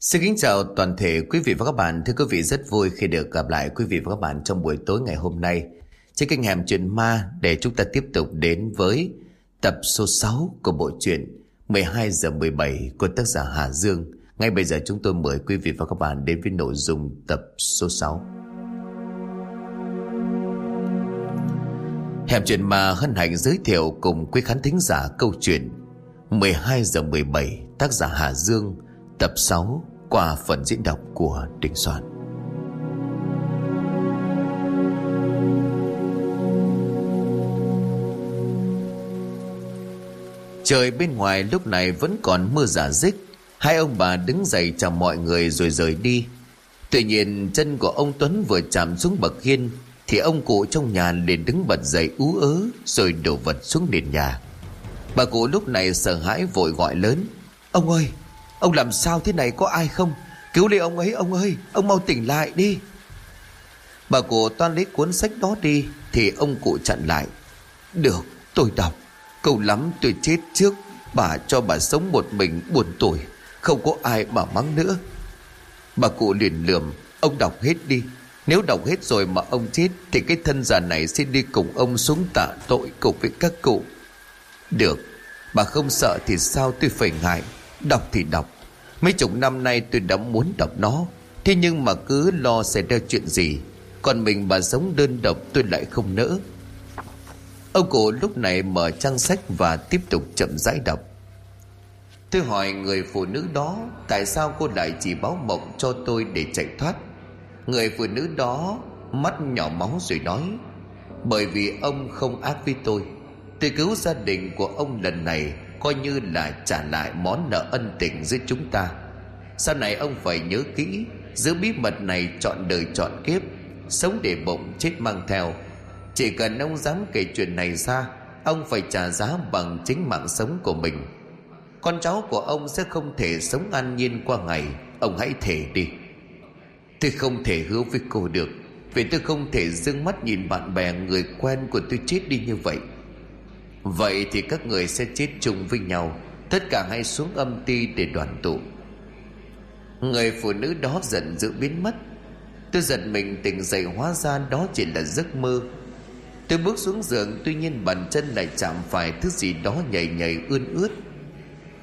Xin kính chào toàn thể quý vị và các bạn. Thưa quý vị, rất vui khi được gặp lại quý vị và các bạn trong buổi tối ngày hôm nay. Trên kênh Hẻm Chuyện Ma, để chúng ta tiếp tục đến với tập số 6 của bộ truyện 12 giờ 17 của tác giả Hà Dương. Ngay bây giờ chúng tôi mời quý vị và các bạn đến với nội dung tập số 6. Hẻm Chuyện Ma hân hạnh giới thiệu cùng quý khán thính giả câu chuyện 12 giờ 17 tác giả Hà Dương tập 6 qua phần diễn đọc của Đình Soạn. Trời bên ngoài lúc này vẫn còn mưa giả dích. Hai ông bà đứng dậy chào mọi người rồi rời đi. Tuy nhiên, chân của ông Tuấn vừa chạm xuống bậc hiên, Thì ông cụ trong nhà liền đứng bật dậy ú ớ, Rồi đổ vật xuống nền nhà. Bà cụ lúc này sợ hãi vội gọi lớn, Ông ơi Ông làm sao thế này, có ai không? Cứu lấy ông ấy, ông ơi, Ông mau tỉnh lại đi. Bà cụ toan lấy cuốn sách đó đi, Thì ông cụ chặn lại. Được, tôi đọc. Câu lắm tôi chết trước, Bà cho bà sống một mình buồn tuổi Không có ai mà mắng nữa. Bà cụ liền lườm, Ông đọc hết đi. Nếu đọc hết rồi mà ông chết, Thì cái thân già này sẽ đi cùng ông xuống tạ tội cùng với các cụ. Được, Bà không sợ thì sao tôi phải ngại. Đọc thì đọc Mấy chục năm nay tôi đã muốn đọc nó. Thế nhưng mà cứ lo xảy ra chuyện gì, Còn mình bà sống đơn độc tôi lại không nỡ. Ông cụ lúc này mở trang sách và tiếp tục chậm rãi đọc. Tôi hỏi người phụ nữ đó, Tại sao cô lại chỉ báo mộng cho tôi để chạy thoát? Người phụ nữ đó mắt nhỏ máu rồi nói, Bởi vì ông không ác với tôi. Tôi cứu gia đình của ông lần này coi như là trả lại món nợ ân tình giữa chúng ta. Sau này ông phải nhớ kỹ, giữ bí mật này chọn đời chọn kiếp, sống để bụng chết mang theo. Chỉ cần ông dám kể chuyện này ra, ông phải trả giá bằng chính mạng sống của mình. Con cháu của ông sẽ không thể sống an nhiên qua ngày, ông hãy thể đi. Tôi không thể hứa với cô được, vì tôi không thể dưng mắt nhìn bạn bè người quen của tôi chết đi như vậy. Vậy thì các người sẽ chết chung với nhau. Tất cả hãy xuống âm ti để đoàn tụ. Người phụ nữ đó giận dữ biến mất. Tôi giật mình tỉnh dậy hóa ra đó chỉ là giấc mơ. Tôi bước xuống giường, Tuy nhiên bàn chân lại chạm phải thứ gì đó nhảy nhảy ươn ướt.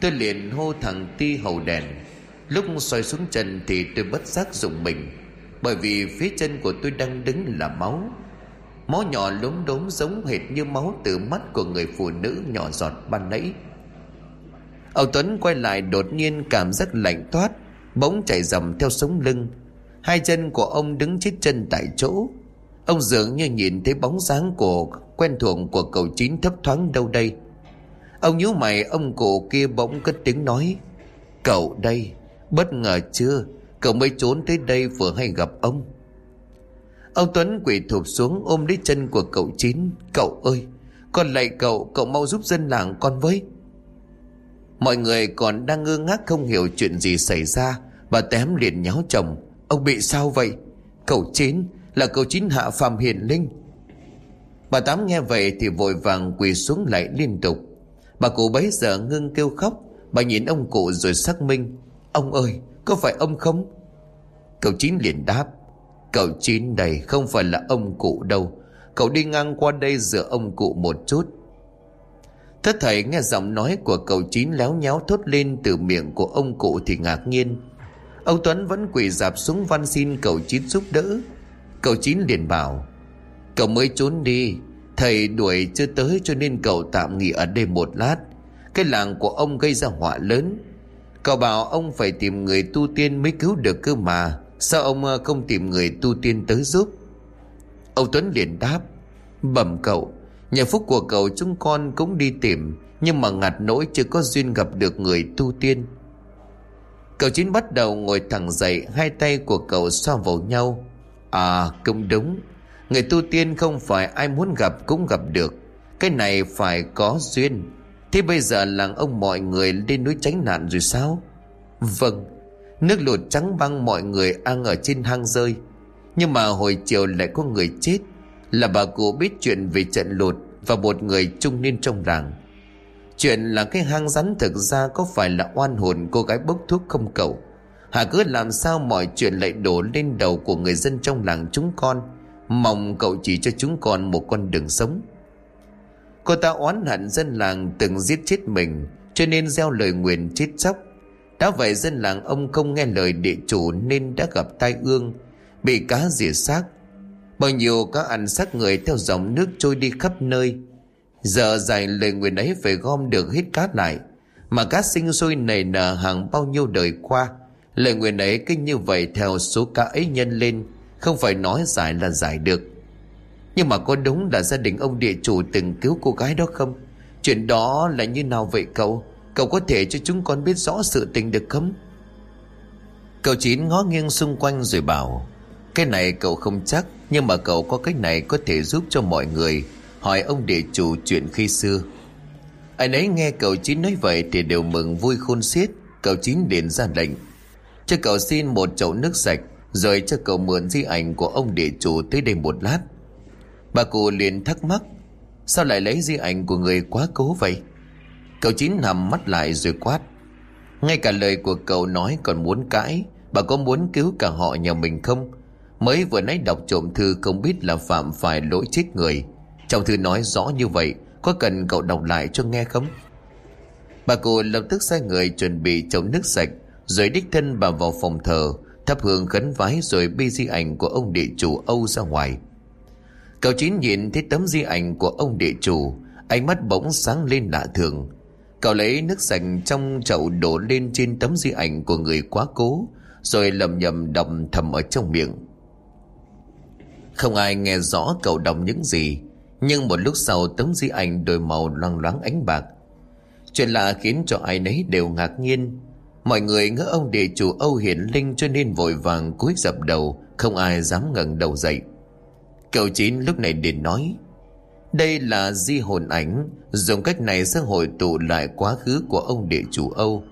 Tôi liền hô thằng Ti hầu đèn. Lúc xoay xuống chân thì tôi bất giác dùng mình, Bởi vì phía chân của tôi đang đứng là máu. Máu nhỏ lốm đốm giống hệt như máu từ mắt của người phụ nữ nhỏ giọt ban nãy. Ông Tuấn quay lại đột nhiên cảm giác lạnh toát, Bỗng chảy dầm theo sống lưng. Hai chân của ông đứng chết chân tại chỗ. Ông dường như nhìn thấy bóng dáng của quen thuộc của cậu chín thấp thoáng đâu đây. Ông nhíu mày, ông cụ kia bỗng cất tiếng nói, Cậu đây, Bất ngờ chưa? Cậu mới trốn tới đây vừa hay gặp ông? Ông Tuấn quỳ thụp xuống ôm lấy chân của cậu Chín. Cậu ơi, Con lạy cậu Cậu mau giúp dân làng con với. Mọi người còn đang ngơ ngác không hiểu chuyện gì xảy ra. Bà tém liền nháo chồng. Ông bị sao vậy? Cậu Chín Là cậu Chín hạ phàm hiền linh. Bà Tám nghe vậy thì vội vàng quỳ xuống lại liên tục. Bà cụ bấy giờ ngưng kêu khóc. Bà nhìn ông cụ rồi xác minh. Ông ơi, có phải ông không? Cậu Chín liền đáp. Cậu Chín đây không phải là ông cụ đâu. Cậu đi ngang qua đây giữa ông cụ một chút. Thất thầy nghe giọng nói của cậu Chín léo nhéo thốt lên từ miệng của ông cụ thì ngạc nhiên. Ông Tuấn vẫn quỳ dạp xuống van xin cậu Chín giúp đỡ. Cậu Chín liền bảo, Cậu mới trốn đi. Thầy đuổi chưa tới cho nên cậu tạm nghỉ ở đây một lát. Cái làng của ông gây ra họa lớn. Cậu bảo ông phải tìm người tu tiên mới cứu được cơ mà. Sao ông ờ, không tìm người tu tiên tới giúp? Ông Tuấn liền đáp, Bẩm cậu Nhà phúc của cậu chúng con cũng đi tìm, Nhưng mà ngặt nỗi chưa có duyên gặp được người tu tiên. Cậu Chín bắt đầu ngồi thẳng dậy, Hai tay của cậu xoa vào nhau. À cũng đúng, Người tu tiên không phải ai muốn gặp cũng gặp được, Cái này phải có duyên. Thế bây giờ làng ông mọi người lên núi tránh nạn rồi sao? Vâng. Nước lụt trắng băng mọi người ăn ở trên hang rơi. Nhưng mà hồi chiều lại có người chết. Là bà cụ biết chuyện về trận lụt Và một người trung niên trong làng. Chuyện là cái hang rắn thực ra có phải là oan hồn cô gái bốc thuốc không cầu Hà cứ làm sao mọi chuyện lại đổ lên đầu của người dân trong làng chúng con? Mong cậu chỉ cho chúng con một con đường sống. Cô ta oán hận dân làng từng giết chết mình, Cho nên gieo lời nguyền chết chóc. Đã vậy dân làng ông không nghe lời địa chủ Nên đã gặp tai ương, Bị cá rỉa xác. Bao nhiêu cá ăn xác người theo dòng nước trôi đi khắp nơi. Giờ dài lời nguyện ấy phải gom được hết cá lại, Mà cá sinh sôi nảy nở hàng bao nhiêu đời qua. Lời nguyện ấy kinh như vậy theo số cá ấy nhân lên, Không phải nói giải là giải được. Nhưng mà có đúng là gia đình ông địa chủ từng cứu cô gái đó không? Chuyện đó là như nào vậy cậu? Cậu có thể cho chúng con biết rõ sự tình được không? Cậu chín ngó nghiêng xung quanh rồi bảo, Cái này cậu không chắc, Nhưng mà cậu có cách này có thể giúp cho mọi người Hỏi ông địa chủ chuyện khi xưa. Anh ấy nghe cậu chín nói vậy Thì đều mừng vui khôn xiết. Cậu chín đến ra lệnh, cho cậu xin một chậu nước sạch, Rồi cho cậu mượn di ảnh của ông địa chủ tới đây một lát. Bà cụ liền thắc mắc, Sao lại lấy di ảnh của người quá cố vậy? Cậu chín nằm mắt lại rồi quát. Ngay cả lời của cậu nói còn muốn cãi. Bà có muốn cứu cả họ nhà mình không? Mới vừa nãy đọc trộm thư không biết là phạm phải lỗi chết người. Trong thư nói rõ như vậy, Có cần cậu đọc lại cho nghe không? Bà cụ lập tức sai người chuẩn bị chậu nước sạch, rồi đích thân bà vào phòng thờ, Thắp hương khấn vái rồi bi di ảnh của ông địa chủ Âu ra ngoài. Cậu chín nhìn thấy tấm di ảnh của ông địa chủ, Ánh mắt bỗng sáng lên lạ thường. Cậu lấy nước sạch trong chậu đổ lên trên tấm di ảnh của người quá cố Rồi lầm nhầm đọc thầm ở trong miệng. Không ai nghe rõ cậu đọc những gì Nhưng một lúc sau tấm di ảnh đổi màu loang loáng ánh bạc. Chuyện lạ khiến cho ai nấy đều ngạc nhiên. Mọi người ngỡ ông địa chủ Âu hiển linh cho nên vội vàng cúi dập đầu, không ai dám ngẩng đầu dậy. Cậu chín lúc này liền nói, đây là di hồn ảnh, dùng cách này sẽ hội tụ lại quá khứ của ông địa chủ Âu.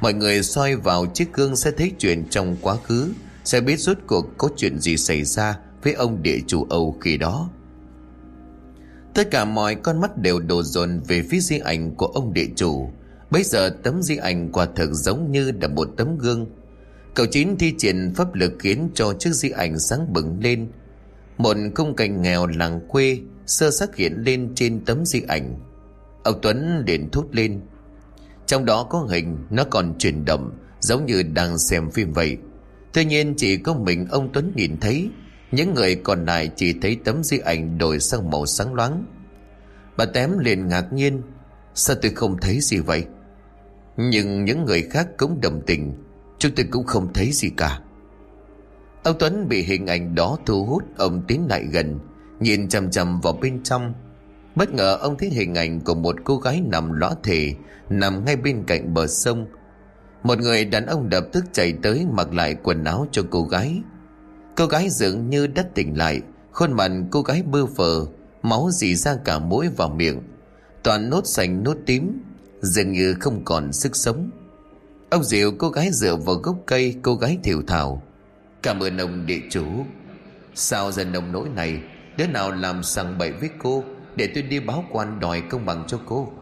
Mọi người soi vào chiếc gương sẽ thấy chuyện trong quá khứ, sẽ biết rốt cuộc có chuyện gì xảy ra với ông địa chủ Âu khi đó. Tất cả mọi con mắt đều đổ dồn về phía di ảnh của ông địa chủ. Bây giờ tấm di ảnh quả thực giống như là một tấm gương Cậu chín thi triển pháp lực khiến cho chiếc di ảnh sáng bừng lên Một khung cảnh nghèo làng quê Sơ sắc hiện lên trên tấm di ảnh. Ông Tuấn liền thốt lên. Trong đó có hình, Nó còn chuyển động, Giống như đang xem phim vậy. Tuy nhiên chỉ có mình ông Tuấn nhìn thấy, Những người còn lại chỉ thấy tấm di ảnh đổi sang màu sáng loáng. Bà tém liền ngạc nhiên, Sao tôi không thấy gì vậy? Nhưng những người khác cũng đồng tình, Chúng tôi cũng không thấy gì cả. Ông Tuấn bị hình ảnh đó thu hút, Ông tiến lại gần Nhìn chằm chằm vào bên trong, Bất ngờ ông thấy hình ảnh của một cô gái nằm lõa thể Nằm ngay bên cạnh bờ sông. Một người đàn ông đập tức chạy tới Mặc lại quần áo cho cô gái. Cô gái dường như đã tỉnh lại, Khuôn mặt cô gái bơ phờ Máu dì ra cả mũi vào miệng, Toàn nốt xanh nốt tím, dường như không còn sức sống. Ông diệu cô gái dựa vào gốc cây cô gái thiểu thảo. Cảm ơn ông địa chủ. Sao dần nông nỗi này? Đứa nào làm sằng bậy với cô, để tôi đi báo quan đòi công bằng cho cô.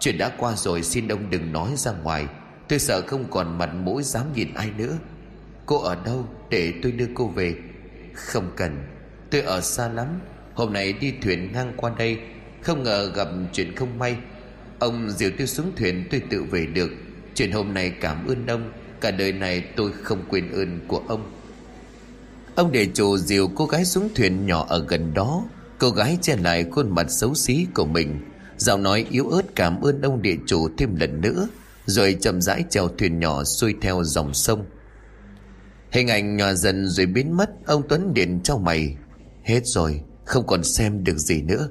Chuyện đã qua rồi, xin ông đừng nói ra ngoài. Tôi sợ không còn mặt mũi dám nhìn ai nữa. Cô ở đâu để tôi đưa cô về? Không cần. Tôi ở xa lắm. Hôm nay đi thuyền ngang qua đây. Không ngờ gặp chuyện không may. Ông dìu tôi xuống thuyền, tôi tự về được. Chuyện hôm nay cảm ơn ông. Cả đời này tôi không quên ơn của ông. Ông để chủ dìu cô gái xuống thuyền nhỏ ở gần đó. Cô gái che lại khuôn mặt xấu xí của mình. Giọng nói yếu ớt cảm ơn ông địa chủ thêm lần nữa, Rồi chậm rãi chèo thuyền nhỏ xuôi theo dòng sông. Hình ảnh nhòa dần rồi biến mất, Ông Tuấn điện cho mày. Hết rồi, không còn xem được gì nữa.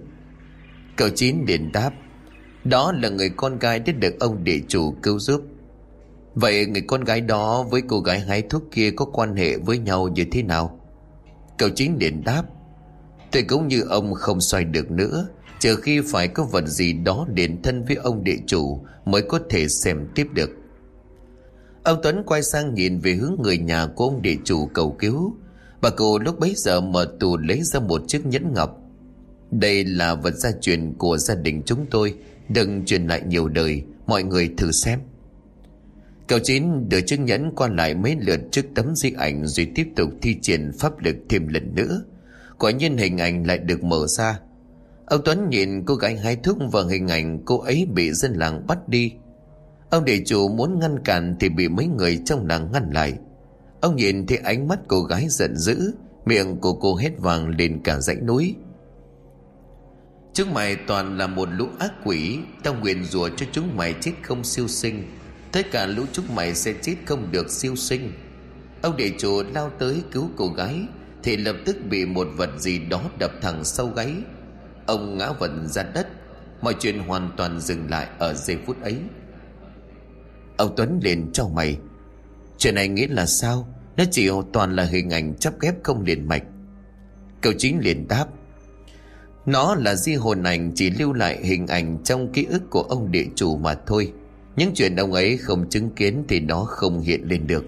Cậu Chín điện đáp, đó là người con gái đã được ông địa chủ cứu giúp. Vậy người con gái đó với cô gái hái thuốc kia có quan hệ với nhau như thế nào? Cậu chính điện đáp, Tôi cũng như ông không xoay được nữa. Trừ khi phải có vật gì đó điện thân với ông địa chủ Mới có thể xem tiếp được. Ông Tuấn quay sang nhìn về hướng người nhà của ông địa chủ cầu cứu. Bà cụ lúc bấy giờ mở tù lấy ra một chiếc nhẫn ngọc. Đây là vật gia truyền của gia đình chúng tôi, Đừng truyền lại nhiều đời, Mọi người thử xem. Cậu Chín đưa chiếc nhẫn qua lại mấy lượt trước tấm di ảnh rồi tiếp tục thi triển pháp lực thêm lần nữa. Quả nhiên hình ảnh lại được mở ra. Ông Tuấn nhìn cô gái hái thuốc và hình ảnh cô ấy bị dân làng bắt đi. Ông địa chủ muốn ngăn cản thì bị mấy người trong làng ngăn lại. Ông nhìn thấy ánh mắt cô gái giận dữ, miệng của cô hết vàng lên cả dãy núi. Trước mày toàn là một lũ ác quỷ, tao nguyện rùa cho chúng mày chết không siêu sinh. Tất cả lũ chúng mày sẽ chết không được siêu sinh. Ông địa chủ lao tới cứu cô gái, thì lập tức bị một vật gì đó đập thẳng sau gáy. Ông ngã vật ra đất, mọi chuyện hoàn toàn dừng lại ở giây phút ấy. Ông Tuấn liền cho mày Chuyện này nghĩa là sao Nó chỉ toàn là hình ảnh chấp ghép không liền mạch Cậu chính liền đáp Nó là di hồn ảnh chỉ lưu lại hình ảnh trong ký ức của ông địa chủ mà thôi những chuyện ông ấy không chứng kiến thì nó không hiện lên được.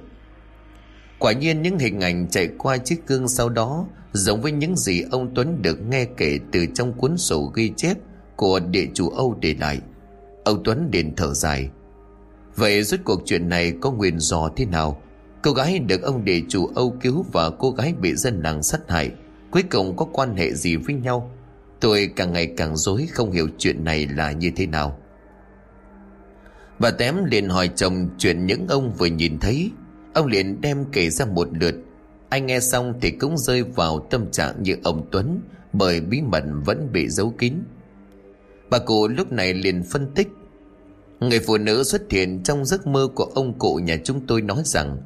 Quả nhiên những hình ảnh chạy qua chiếc gương sau đó Giống với những gì ông Tuấn được nghe kể từ trong cuốn sổ ghi chép Của địa chủ Âu để lại Ông Tuấn liền thở dài. Vậy rốt cuộc chuyện này có nguyên do thế nào? Cô gái được ông địa chủ Âu cứu Và cô gái bị dân làng sát hại, Cuối cùng có quan hệ gì với nhau? Tôi càng ngày càng dối Không hiểu chuyện này là như thế nào. Bà tém liền hỏi chồng Chuyện những ông vừa nhìn thấy. Ông liền đem kể ra một lượt. Anh nghe xong thì cũng rơi vào tâm trạng như ông Tuấn, Bởi bí mật vẫn bị giấu kín. Bà cụ lúc này liền phân tích. Người phụ nữ xuất hiện trong giấc mơ của ông cụ nhà chúng tôi nói rằng,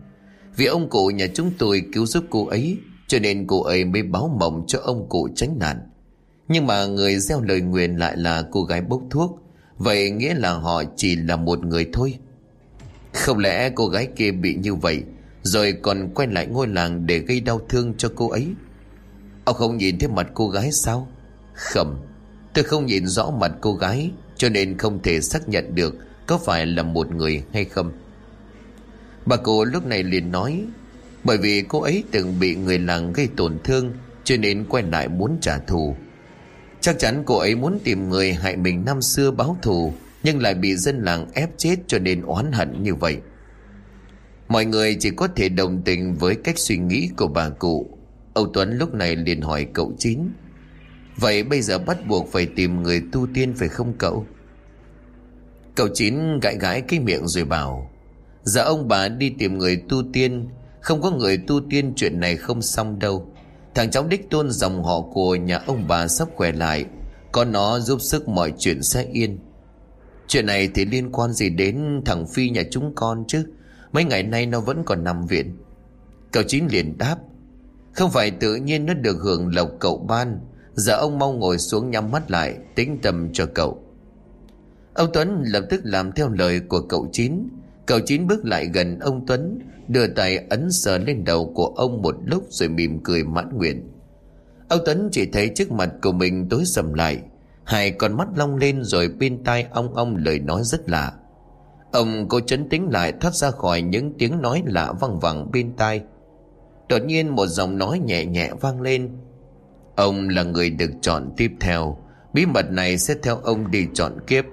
Vì ông cụ nhà chúng tôi cứu giúp cô ấy, Cho nên cô ấy mới báo mộng cho ông cụ tránh nạn. Nhưng mà người gieo lời nguyền lại là cô gái bốc thuốc. Vậy nghĩa là họ chỉ là một người thôi. Không lẽ cô gái kia bị như vậy, Rồi còn quay lại ngôi làng để gây đau thương cho cô ấy? Ông không nhìn thấy mặt cô gái sao? Khẩm Tôi không nhìn rõ mặt cô gái, cho nên không thể xác nhận được Có phải là một người hay không. Bà cô lúc này liền nói, Bởi vì cô ấy từng bị người làng gây tổn thương, Cho nên quay lại muốn trả thù. Chắc chắn cô ấy muốn tìm người hại mình năm xưa báo thù, Nhưng lại bị dân làng ép chết cho nên oán hận như vậy. Mọi người chỉ có thể đồng tình với cách suy nghĩ của bà cụ. Âu Tuấn lúc này liền hỏi cậu Chín, Vậy bây giờ bắt buộc phải tìm người tu tiên phải không cậu? Cậu Chín gãi gãi cái miệng rồi bảo Dạ ông bà đi tìm người tu tiên, Không có người tu tiên chuyện này không xong đâu. Thằng cháu đích tôn dòng họ của nhà ông bà sắp khỏe lại. Có nó giúp sức mọi chuyện sẽ yên. Chuyện này thì liên quan gì đến thằng Phi nhà chúng con chứ? Mấy ngày nay nó vẫn còn nằm viện. Cậu Chín liền đáp. Không phải tự nhiên nó được hưởng lộc cậu ban. Giờ ông mau ngồi xuống nhắm mắt lại Tính tâm cho cậu. Ông Tuấn lập tức làm theo lời của cậu Chín. Cậu Chín bước lại gần ông Tuấn, Đưa tay ấn sờ lên đầu của ông một lúc Rồi mỉm cười mãn nguyện. Ông Tuấn chỉ thấy trước mặt của mình tối sầm lại, Hai con mắt long lên rồi bên tai ong ong lời nói rất lạ. Ông cố chấn tĩnh lại thoát ra khỏi những tiếng nói lạ văng vẳng bên tai. Đột nhiên một giọng nói nhẹ nhẹ vang lên. Ông là người được chọn tiếp theo, Bí mật này sẽ theo ông đi chọn kiếp.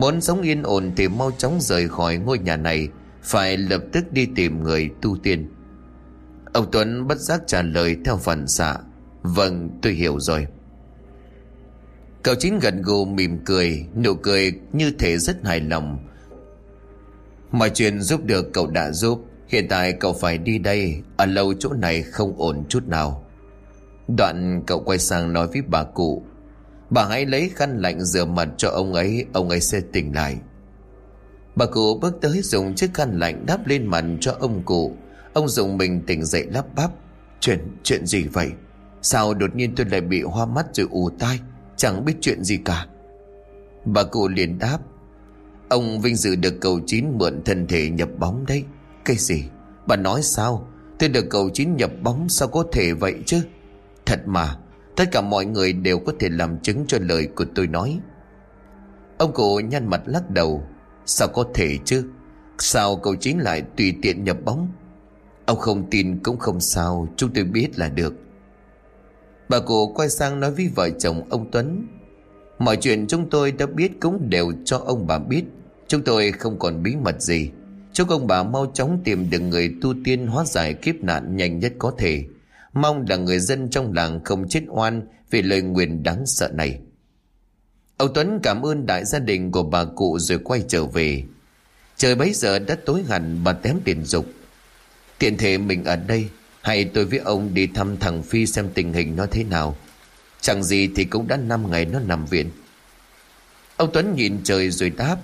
Muốn sống yên ổn thì mau chóng rời khỏi ngôi nhà này, Phải lập tức đi tìm người tu tiên. Ông Tuấn bất giác trả lời theo phần xạ Vâng tôi hiểu rồi. Cậu chín gần gù mỉm cười, Nụ cười như thể rất hài lòng. Mọi chuyện giúp được cậu đã giúp, Hiện tại cậu phải đi đây, Ở lâu chỗ này không ổn chút nào. Đoạn cậu quay sang nói với bà cụ Bà hãy lấy khăn lạnh rửa mặt cho ông ấy Ông ấy sẽ tỉnh lại. Bà cụ bước tới dùng chiếc khăn lạnh đắp lên mặt cho ông cụ. Ông dùng mình tỉnh dậy lắp bắp. Chuyện, chuyện gì vậy? Sao đột nhiên tôi lại bị hoa mắt rồi ù tai? Chẳng biết chuyện gì cả. Bà cụ liền đáp. Ông vinh dự được cầu chín mượn thân thể nhập bóng đấy. Cái gì? Bà nói sao? Tôi được cầu chín nhập bóng sao có thể vậy chứ? Thật mà. Tất cả mọi người đều có thể làm chứng cho lời của tôi nói. Ông cụ nhăn mặt lắc đầu. Sao có thể chứ? Sao cậu chính lại tùy tiện nhập bóng? Ông không tin cũng không sao, Chúng tôi biết là được. Bà cụ quay sang nói với vợ chồng ông Tuấn. Mọi chuyện chúng tôi đã biết cũng đều cho ông bà biết. Chúng tôi không còn bí mật gì. Chúc ông bà mau chóng tìm được người tu tiên hóa giải kiếp nạn nhanh nhất có thể. Mong là người dân trong làng không chết oan vì lời nguyền đáng sợ này. Ông Tuấn cảm ơn đại gia đình của bà cụ rồi quay trở về. Trời bấy giờ đã tối hẳn bà tém tiền dục. Tiện thể mình ở đây hay tôi với ông đi thăm thằng Phi xem tình hình nó thế nào. Chẳng gì thì cũng đã 5 ngày nó nằm viện. Ông Tuấn nhìn trời rồi đáp.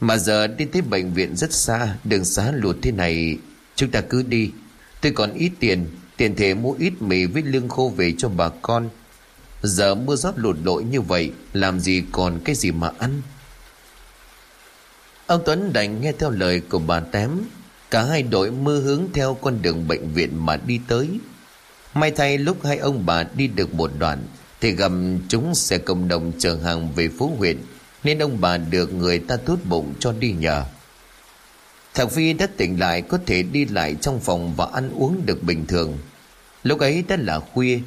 Mà giờ đi tới bệnh viện rất xa, đường xá lụt thế này, chúng ta cứ đi. Tôi còn ít tiền, tiền thể mua ít mì với lương khô về cho bà con. Giờ mưa gió lụt lội như vậy, làm gì còn cái gì mà ăn. Ông Tuấn đành nghe theo lời của bà Tém, cả hai đội mưa hướng theo con đường bệnh viện mà đi tới. May thay lúc hai ông bà đi được một đoạn, thì gặp chúng xe cộng đồng chở hàng về phố huyện nên ông bà được người ta tốt bụng cho đi nhờ. Thằng Phi đã tỉnh lại có thể đi lại trong phòng và ăn uống được bình thường. Lúc ấy đã là khuya,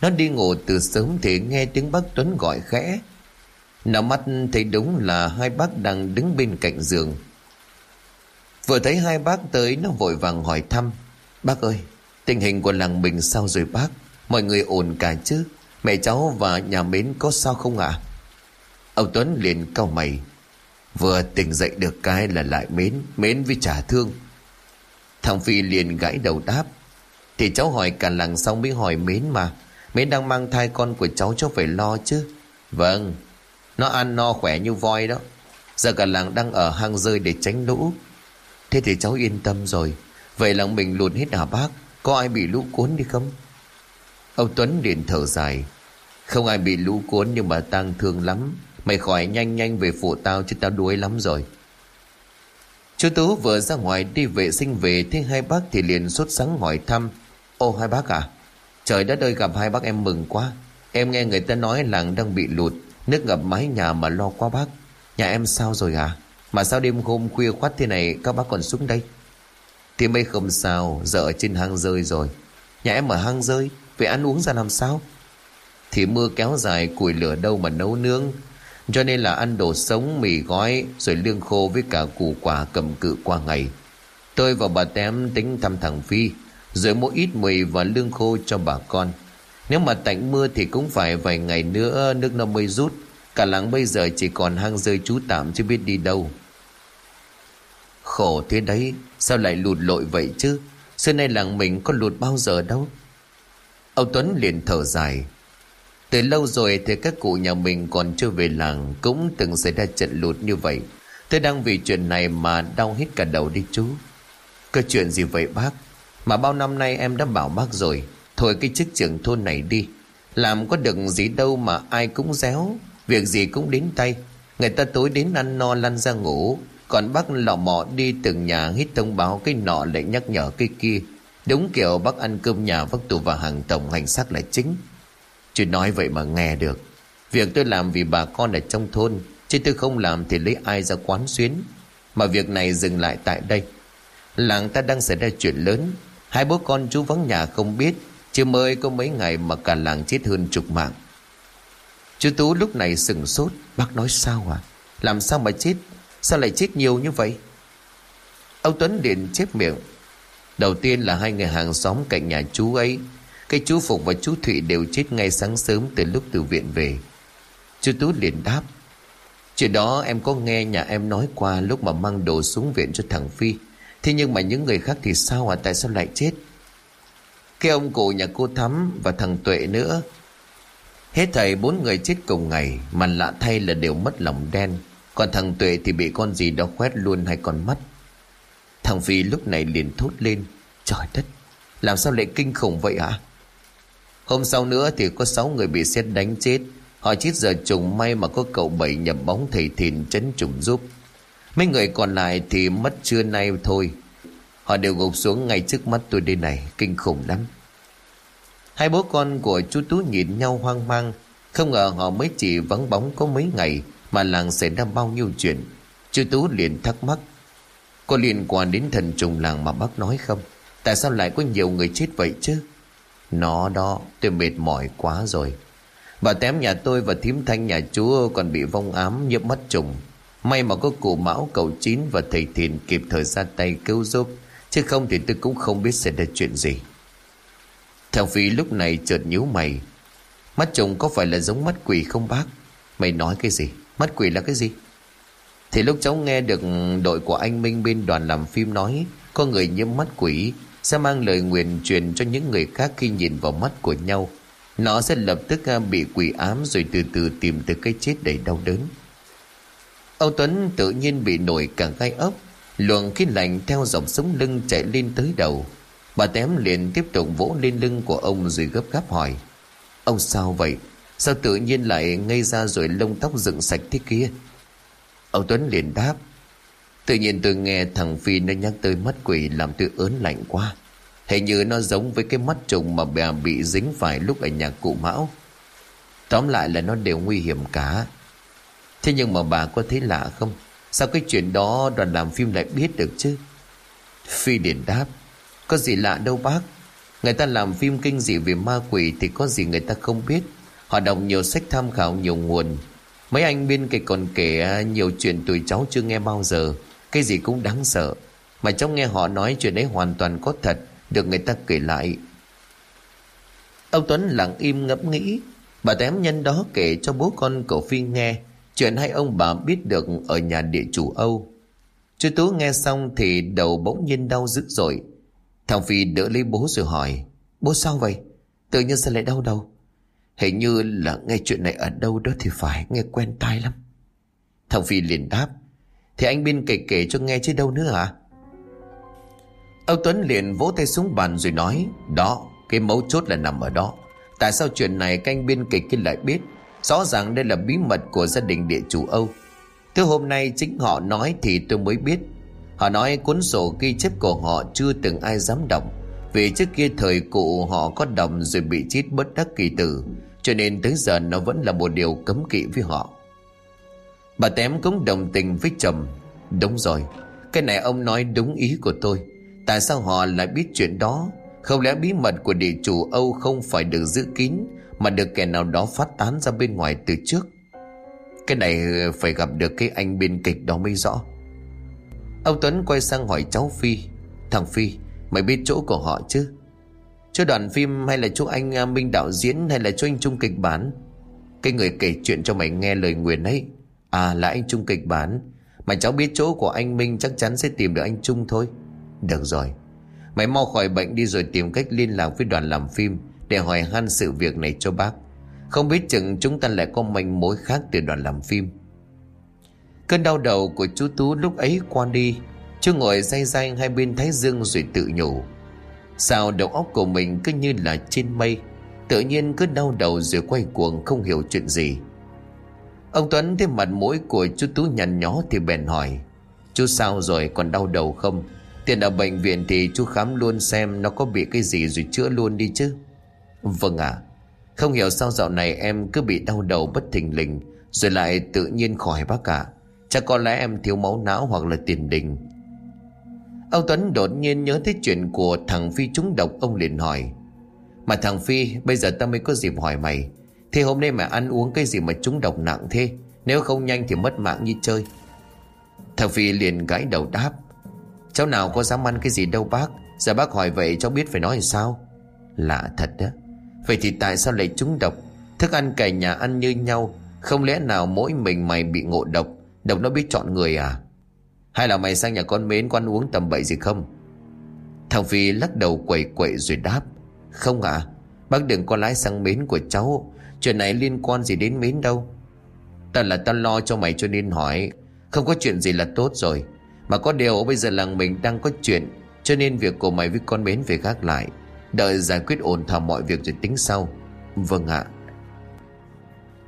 nó đi ngủ từ sớm thì nghe tiếng bác Tuấn gọi khẽ. Nào mắt thấy đúng là hai bác đang đứng bên cạnh giường. Vừa thấy hai bác tới nó vội vàng hỏi thăm. Bác ơi, tình hình của làng mình sao rồi bác? Mọi người ổn cả chứ? Mẹ cháu và nhà mến có sao không ạ? À? Ông Tuấn liền cau mày Vừa tỉnh dậy được cái là lại mến Mến với trả thương Thằng Phi liền gãi đầu đáp thì cháu hỏi cả làng xong mới hỏi mến mà. Mến đang mang thai con của cháu cháu phải lo chứ. Vâng Nó ăn no khỏe như voi đó. Giờ cả làng đang ở hang rơi để tránh lũ. Thế thì cháu yên tâm rồi. Vậy là mình lụt hết hả bác? Có ai bị lũ cuốn đi không? Ông Tuấn liền thở dài. Không ai bị lũ cuốn nhưng mà tang thương lắm. Mày khỏi nhanh nhanh về phụ tao chứ tao đuối lắm rồi. Chú Tú vừa ra ngoài đi vệ sinh về, Thấy hai bác thì liền sốt sắng hỏi thăm. Ô, hai bác à. Trời đất ơi, gặp hai bác em mừng quá. Em nghe người ta nói làng đang bị lụt, Nước ngập mái nhà mà lo quá bác. Nhà em sao rồi à? Mà sao đêm hôm khuya khoát thế này Các bác còn xuống đây? Thì mấy không sao Giờ ở trên hang rơi rồi. Nhà em ở hang rơi Vậy ăn uống ra làm sao? Thì mưa kéo dài, củi lửa đâu mà nấu nướng. Cho nên là ăn đồ sống, mì gói, Rồi lương khô với cả củ quả cầm cự qua ngày. Tôi và bà Tém tính thăm thằng Phi. Rồi mua ít mì và lương khô cho bà con Nếu mà tạnh mưa thì cũng phải vài ngày nữa nước nó mới rút Cả làng bây giờ chỉ còn hang rơi trú tạm chứ biết đi đâu Khổ thế đấy, Sao lại lụt lội vậy chứ Xưa nay làng mình có lụt bao giờ đâu Ông Tuấn liền thở dài từ lâu rồi thì các cụ nhà mình còn chưa về làng cũng từng xảy ra trận lụt như vậy. Tôi đang vì chuyện này mà đau hết cả đầu đi chú. cơ chuyện gì vậy bác? Mà bao năm nay em đã bảo bác rồi. Thôi cái chức trưởng thôn này đi. Làm có được gì đâu mà ai cũng réo. Việc gì cũng đến tay. Người ta tối đến ăn no lăn ra ngủ. Còn bác lọ mọ đi từng nhà hít thông báo cái nọ lại nhắc nhở cái kia. Đúng kiểu bác ăn cơm nhà vác tù và hàng tổng hành xác là chính. Chứ nói vậy mà nghe được Việc tôi làm vì bà con ở trong thôn, Chứ tôi không làm thì lấy ai ra quán xuyến Mà việc này dừng lại tại đây Làng ta đang xảy ra chuyện lớn Hai bố con chú vắng nhà không biết, Chưa mới có mấy ngày mà cả làng chết hơn chục mạng Chú Tú lúc này sừng sốt, Bác nói sao à Làm sao mà chết Sao lại chết nhiều như vậy Ông Tuấn liền chép miệng Đầu tiên là hai người hàng xóm cạnh nhà chú ấy, cái chú Phục và chú Thụy đều chết ngay sáng sớm từ lúc từ viện về. Chú Tú liền đáp. Chuyện đó em có nghe nhà em nói qua lúc mà mang đồ xuống viện cho thằng Phi. Thế nhưng mà những người khác thì sao à? Tại sao lại chết? Cái ông cụ nhà cô Thắm và thằng Tuệ nữa. Hết thầy bốn người chết cùng ngày mà lạ thay là đều mất lòng đen. Còn thằng Tuệ thì bị con gì đó quét luôn hai con mắt. Thằng Phi lúc này liền thốt lên. Trời đất, làm sao lại kinh khủng vậy hả? Hôm sau nữa thì có 6 người bị xét đánh chết. Họ chết giờ trùng may mà có cậu bảy nhập bóng thầy thìn chấn trùng giúp. Mấy người còn lại thì mất trưa nay thôi. Họ đều gục xuống ngay trước mắt tôi đây này, kinh khủng lắm. Hai bố con của chú Tú nhìn nhau hoang mang. Không ngờ họ mới chỉ vắng bóng có mấy ngày mà làng xảy ra bao nhiêu chuyện. Chú Tú liền thắc mắc. Có liên quan đến thần trùng làng mà bác nói không? Tại sao lại có nhiều người chết vậy chứ? Nó đó, tôi mệt mỏi quá rồi. Bà tém nhà tôi và thím thanh nhà chú còn bị vong ám nhiễm mất trùng. May mà có cụ Mão, cậu Chín và thầy Thìn kịp thời ra tay cứu giúp. Chứ không thì tôi cũng không biết sẽ ra chuyện gì. Thằng Phi lúc này chợt nhíu mày. Mắt chồng có phải là giống mắt quỷ không bác? Mày nói cái gì? Mắt quỷ là cái gì? Thì lúc cháu nghe được đội của anh Minh bên đoàn làm phim nói có người nhiễm mắt quỷ sẽ mang lời nguyền truyền cho những người khác khi nhìn vào mắt của nhau. Nó sẽ lập tức à, bị quỷ ám rồi từ từ tìm tới cái chết đầy đau đớn. Âu Tuấn tự nhiên bị nổi cả gai ốc, luồng khí lạnh theo dòng sống lưng chạy lên tới đầu. Bà tém liền tiếp tục vỗ lên lưng của ông rồi gấp gáp hỏi. Ông sao vậy? Sao tự nhiên lại ngây ra rồi lông tóc dựng sạch thế kia? Ông Tuấn liền đáp. Tự nhiên tôi nghe thằng Phi nó nhắc tới mắt quỷ làm tôi ớn lạnh quá. Hình như nó giống với cái mắt trùng mà bè bị dính phải lúc ở nhà cụ Mão. Tóm lại là nó đều nguy hiểm cả. Thế nhưng mà bà có thấy lạ không? Sao cái chuyện đó đoàn làm phim lại biết được chứ? Phi liền đáp. Có gì lạ đâu bác. Người ta làm phim kinh dị về ma quỷ thì có gì người ta không biết. Họ đọc nhiều sách tham khảo nhiều nguồn. Mấy anh bên kịch còn kể nhiều chuyện tuổi cháu chưa nghe bao giờ. Cái gì cũng đáng sợ. Mà cháu nghe họ nói chuyện ấy hoàn toàn có thật. Được người ta kể lại. Ông Tuấn lặng im ngẫm nghĩ. Bà tém nhân đó kể cho bố con cậu Phi nghe. Chuyện hai ông bà biết được ở nhà địa chủ Âu. Chú Tú nghe xong thì đầu bỗng nhiên đau dữ dội. Thằng Phi đỡ lấy bố rồi hỏi. Bố sao vậy? Tự nhiên sao lại đau đầu? Hình như là nghe chuyện này ở đâu đó thì phải nghe quen tai lắm. Thằng Phi liền đáp. Thì anh biên kể kể cho nghe chứ đâu nữa hả? Âu Tuấn liền vỗ tay xuống bàn rồi nói. Đó, cái mấu chốt là nằm ở đó. Tại sao chuyện này canh biên kịch kia lại biết? Rõ ràng đây là bí mật của gia đình địa chủ Âu. Thứ hôm nay chính họ nói thì tôi mới biết. Họ nói cuốn sổ ghi chép của họ chưa từng ai dám đọc. Vì trước kia thời cụ họ có đọc rồi bị chít bất đắc kỳ tử. Cho nên tới giờ nó vẫn là một điều cấm kỵ với họ. Bà Tém cũng đồng tình với chồng. Đúng rồi, cái này ông nói đúng ý của tôi. Tại sao họ lại biết chuyện đó? Không lẽ bí mật của địa chủ Âu không phải được giữ kín mà được kẻ nào đó phát tán ra bên ngoài từ trước? Cái này phải gặp được cái anh biên kịch đó mới rõ. Ông Tuấn quay sang hỏi cháu Phi. Thằng Phi, Mày biết chỗ của họ chứ? Chỗ đoàn phim hay là chỗ anh à, Minh đạo diễn Hay là chỗ anh Trung kịch bản Cái người kể chuyện cho mày nghe lời nguyền ấy. À là anh Trung kịch bản Mà cháu biết chỗ của anh Minh chắc chắn sẽ tìm được anh Trung thôi. Được rồi. Mày mau khỏi bệnh đi rồi tìm cách liên lạc với đoàn làm phim. Để hỏi han sự việc này cho bác. Không biết chừng chúng ta lại có manh mối khác từ đoàn làm phim. Cơn đau đầu của chú Tú lúc ấy qua đi, Chú ngồi day day hai bên thái dương rồi tự nhủ. Sao đầu óc của mình cứ như là trên mây, Tự nhiên cứ đau đầu rồi quay cuồng không hiểu chuyện gì. Ông Tuấn thấy mặt mũi của chú Tú nhăn nhó thì bèn hỏi, Chú sao rồi, còn đau đầu không? Tiền ở bệnh viện thì chú khám luôn xem Nó có bị cái gì rồi chữa luôn đi chứ. Vâng ạ. À, Không hiểu sao dạo này em cứ bị đau đầu bất thình lình Rồi lại tự nhiên khỏi bác cả Chắc có lẽ em thiếu máu não hoặc là tiền đình. Ông Tuấn đột nhiên nhớ tới chuyện của thằng Phi trúng độc Ông liền hỏi. Mà thằng Phi bây giờ ta mới có dịp hỏi mày. Thế hôm nay mày ăn uống cái gì mà trúng độc nặng thế? Nếu không nhanh thì mất mạng như chơi. Thằng Phi liền gãi đầu đáp. Cháu nào có dám ăn cái gì đâu bác. Giờ bác hỏi vậy cháu biết phải nói sao? Lạ thật đó Vậy thì tại sao lại trúng độc? Thức ăn cả nhà ăn như nhau Không lẽ nào mỗi mình mày bị ngộ độc? Độc nó biết chọn người à? Hay là mày sang nhà con mến con uống tầm bậy gì không? Thằng Phi lắc đầu quẩy quậy rồi đáp Không ạ à, Bác đừng có lái sang mến của cháu Chuyện này liên quan gì đến mến đâu. Ta là ta lo cho mày cho nên hỏi Không có chuyện gì là tốt rồi Mà có điều bây giờ làng mình đang có chuyện Cho nên việc của mày với con mến phải gác lại. Đợi giải quyết ổn thỏa mọi việc rồi tính sau. Vâng ạ.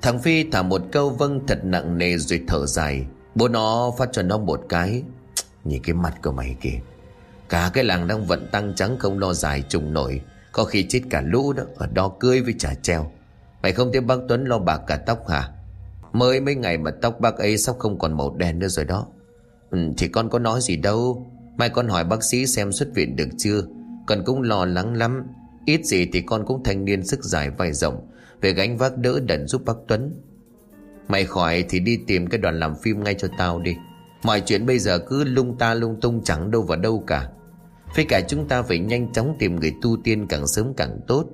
Thằng Phi thả một câu vâng thật nặng nề rồi thở dài. Bố nó phát cho nó một cái. Nhìn cái mặt của mày kìa. Cả cái làng đang vận tăng trắng không lo dài trùng nổi. Có khi chết cả lũ đó Ở đó cưới với trả treo. Mày không thấy bác Tuấn lo bạc cả tóc hả? Mới mấy ngày mà tóc bác ấy sắp không còn màu đen nữa rồi đó. Ừ, Thì con có nói gì đâu. Mai con hỏi bác sĩ xem xuất viện được chưa? Con cũng lo lắng lắm. Ít gì thì con cũng thanh niên sức dài vai rộng. Về gánh vác đỡ đần giúp bác Tuấn. Mày khỏi thì đi tìm cái đoàn làm phim ngay cho tao đi. Mọi chuyện bây giờ cứ lung ta lung tung chẳng đâu vào đâu cả. Với cả chúng ta phải nhanh chóng tìm người tu tiên càng sớm càng tốt.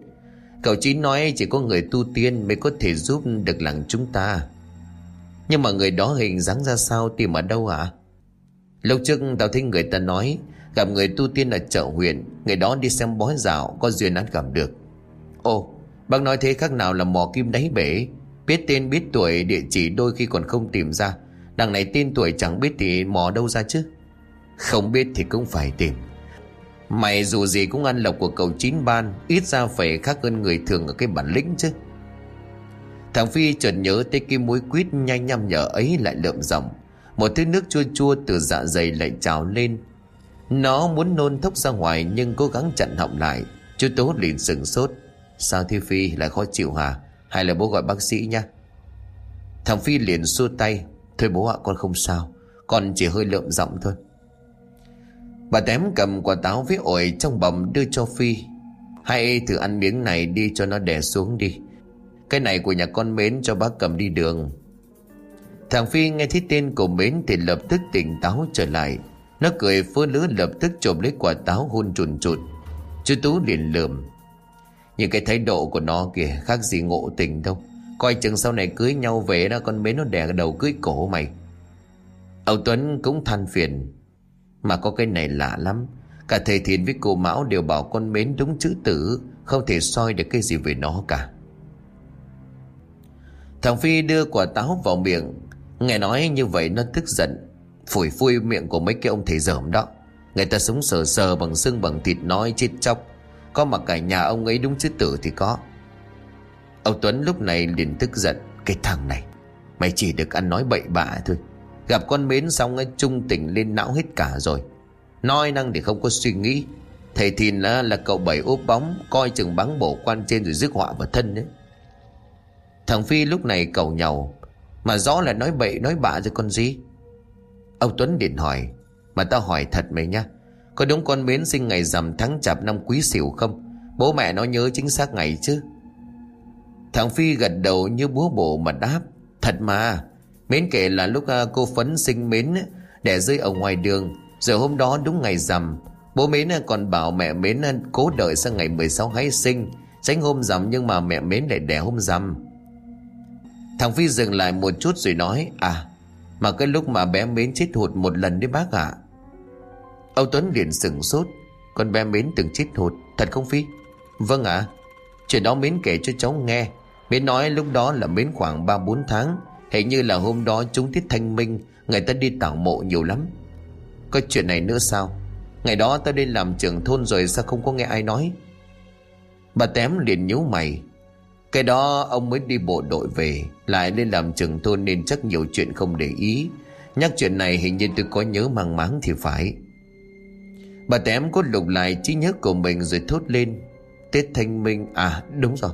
Cậu Chín nói chỉ có người tu tiên mới có thể giúp được làng chúng ta. Nhưng mà người đó hình dáng ra sao tìm ở đâu hả? Lúc trước tao thấy người ta nói Gặp người tu tiên ở chợ huyện Người đó đi xem bói dạo Có duyên án gặp được. Ồ, bác nói thế khác nào là mò kim đáy bể. Biết tên, biết tuổi, địa chỉ đôi khi còn không tìm ra. Đằng này tên tuổi chẳng biết thì mò đâu ra chứ. Không biết thì cũng phải tìm. Mày dù gì cũng ăn lộc của cậu chín ban, Ít ra phải khác hơn người thường ở cái bản lĩnh chứ. Thằng Phi chợt nhớ tới cái muối quýt nhanh nhăm nhở ấy lại lượm rộng Một thứ nước chua chua từ dạ dày lại trào lên. Nó muốn nôn thốc ra ngoài nhưng cố gắng chặn họng lại. Chú Tố liền sừng sốt. Sao Thi Phi lại khó chịu hả? Hay là bố gọi bác sĩ nha Thằng Phi liền xua tay. Thôi bố ạ, con không sao. Con chỉ hơi lợm giọng thôi. Bà tém cầm quả táo với ổi trong bầm đưa cho Phi. Hãy thử ăn miếng này đi cho nó đè xuống đi. Cái này của nhà con Mến cho bác cầm đi đường. Thằng Phi nghe thấy tên của Mến thì lập tức tỉnh táo trở lại. Nó cười phơ lứa lập tức chộp lấy quả táo hôn trùn trụt. Chú Tú liền lườm. Nhưng cái thái độ của nó kìa, khác gì ngộ tình đâu. Coi chừng sau này cưới nhau về đó, con Mến nó đè đầu cưới cổ mày. Ông Tuấn cũng than phiền. Mà có cái này lạ lắm. Cả thầy Thiền với cô Mão đều bảo con mến đúng chữ tử, Không thể soi được cái gì về nó cả. Thằng Phi đưa quả táo vào miệng. Nghe nói như vậy nó tức giận. Phủi phui miệng của mấy cái ông thầy dởm đó. Người ta sống sờ sờ bằng xương bằng thịt nói chết chóc. Có mà cả nhà ông ấy đúng chứ tử thì có. Ông Tuấn lúc này liền tức giận. Cái thằng này Mày chỉ được ăn nói bậy bạ thôi. Gặp con mến xong ấy trung tình lên não hết cả rồi. Nói năng thì không có suy nghĩ. Thầy Thìn là, là cậu bảy úp bóng Coi chừng bắn bổ quan trên rồi rước họa vào thân đấy. Thằng Phi lúc này cầu nhau. Mà rõ là nói bậy nói bạ rồi con gì. Ông Tuấn điện hỏi Mà tao hỏi thật mày nhá, Có đúng con mến sinh ngày rằm tháng chạp năm quý sửu không? Bố mẹ nó nhớ chính xác ngày chứ? Thằng Phi gật đầu như búa bổ mà đáp, Thật mà, Mến kể là lúc à, cô Phấn sinh Mến Đẻ rơi ở ngoài đường Rồi hôm đó đúng ngày rằm, Bố Mến à, còn bảo mẹ Mến à, cố đợi sang ngày 16 hãy sinh, Tránh hôm rằm nhưng mà mẹ Mến lại đẻ hôm rằm. Thằng Phi dừng lại một chút rồi nói À mà cái lúc mà bé Mến chết hụt một lần đấy bác ạ. À? Âu Tuấn liền sừng sốt. Con bé Mến từng chết hụt, Thật không Phi? Vâng ạ. À. Chuyện đó Mến kể cho cháu nghe. Mến nói lúc đó là Mến khoảng 3-4 tháng. Hình như là hôm đó chúng tiết thanh minh, Người ta đi tảo mộ nhiều lắm. Có chuyện này nữa sao? Ngày đó ta đi làm trưởng thôn rồi Sao không có nghe ai nói? Bà tém liền nhíu mày. Cái đó ông mới đi bộ đội về, Lại lên làm trưởng thôn nên chắc nhiều chuyện không để ý. Nhắc chuyện này hình như tôi có nhớ mang máng thì phải. Bà tém có lục lại trí nhớ của mình rồi thốt lên. Tết thanh minh À đúng rồi.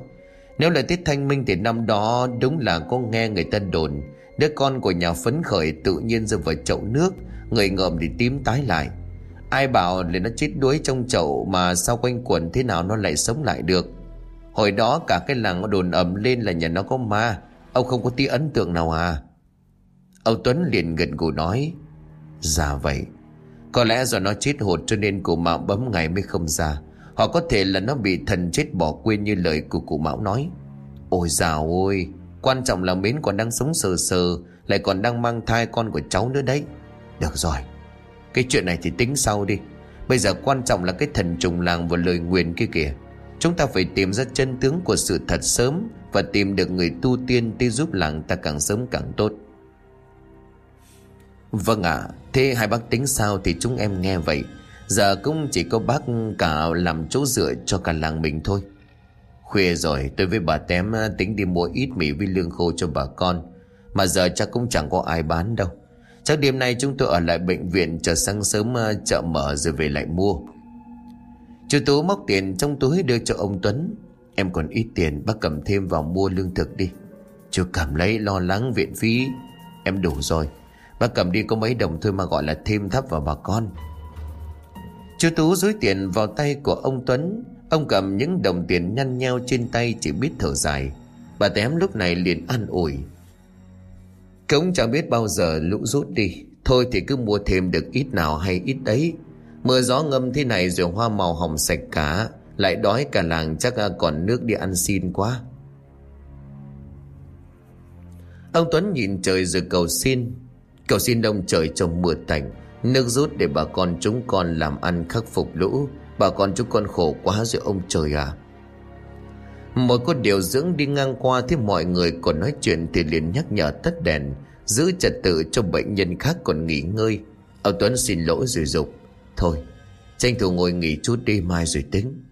Nếu là Tết Thanh Minh thì năm đó đúng là có nghe người ta đồn, Đứa con của nhà phấn khởi tự nhiên rơi vào chậu nước, Người ngợm thì tím tái lại. Ai bảo là nó chết đuối trong chậu Mà sao quanh quẩn thế nào nó lại sống lại được? Hồi đó cả cái làng đồn ầm lên là nhà nó có ma. Ông không có tí ấn tượng nào à? Ông Tuấn liền gần gù nói Dạ vậy. Có lẽ do nó chết hụt cho nên cụ mạo bấm ngày mới không ra. Họ có thể là nó bị thần chết bỏ quên như lời của cụ mạo nói. Ôi dào ôi, Quan trọng là Mến còn đang sống sờ sờ, Lại còn đang mang thai con của cháu nữa đấy. Được rồi. Cái chuyện này thì tính sau đi. Bây giờ quan trọng là cái thần trùng làng và lời nguyền kia kìa. Chúng ta phải tìm ra chân tướng của sự thật sớm Và tìm được người tu tiên đi giúp làng ta càng sớm càng tốt. Vâng ạ à, Thế hai bác tính sao thì chúng em nghe vậy. Giờ cũng chỉ có bác cả làm chỗ dựa cho cả làng mình thôi. Khuya rồi tôi với bà Tém à, tính đi mua ít mì với lương khô cho bà con. Mà giờ chắc cũng chẳng có ai bán đâu. Chắc đêm nay chúng tôi ở lại bệnh viện chờ sáng sớm à, chợ mở rồi về lại mua. Chú Tú móc tiền trong túi đưa cho ông Tuấn. Em còn ít tiền, bác cầm thêm vào mua lương thực đi. Chú cầm lấy lo lắng viện phí. Em đủ rồi. Bác cầm đi có mấy đồng thôi mà gọi là thêm thắp vào bà con. Chú Tú dối tiền vào tay của ông Tuấn. Ông cầm những đồng tiền nhăn nheo trên tay chỉ biết thở dài. Bà tém lúc này liền an ủi. Cũng chẳng biết bao giờ lũ rút đi. Thôi thì cứ mua thêm được ít nào hay ít đấy. Mưa gió ngâm thế này rồi hoa màu hồng sạch cả. Lại đói cả làng chắc còn nước đi ăn xin quá. Ông Tuấn nhìn trời rồi cầu xin. Cầu xin ông trời trong mưa tạnh Nước rút để bà con chúng con làm ăn khắc phục lũ. Bà con chúng con khổ quá rồi ông trời à Một con điều dưỡng đi ngang qua thì mọi người còn nói chuyện Thì liền nhắc nhở tắt đèn, Giữ trật tự cho bệnh nhân khác còn nghỉ ngơi. Ông Tuấn xin lỗi rồi dục. Thôi, tranh thủ ngồi nghỉ chút đi mai rồi tính.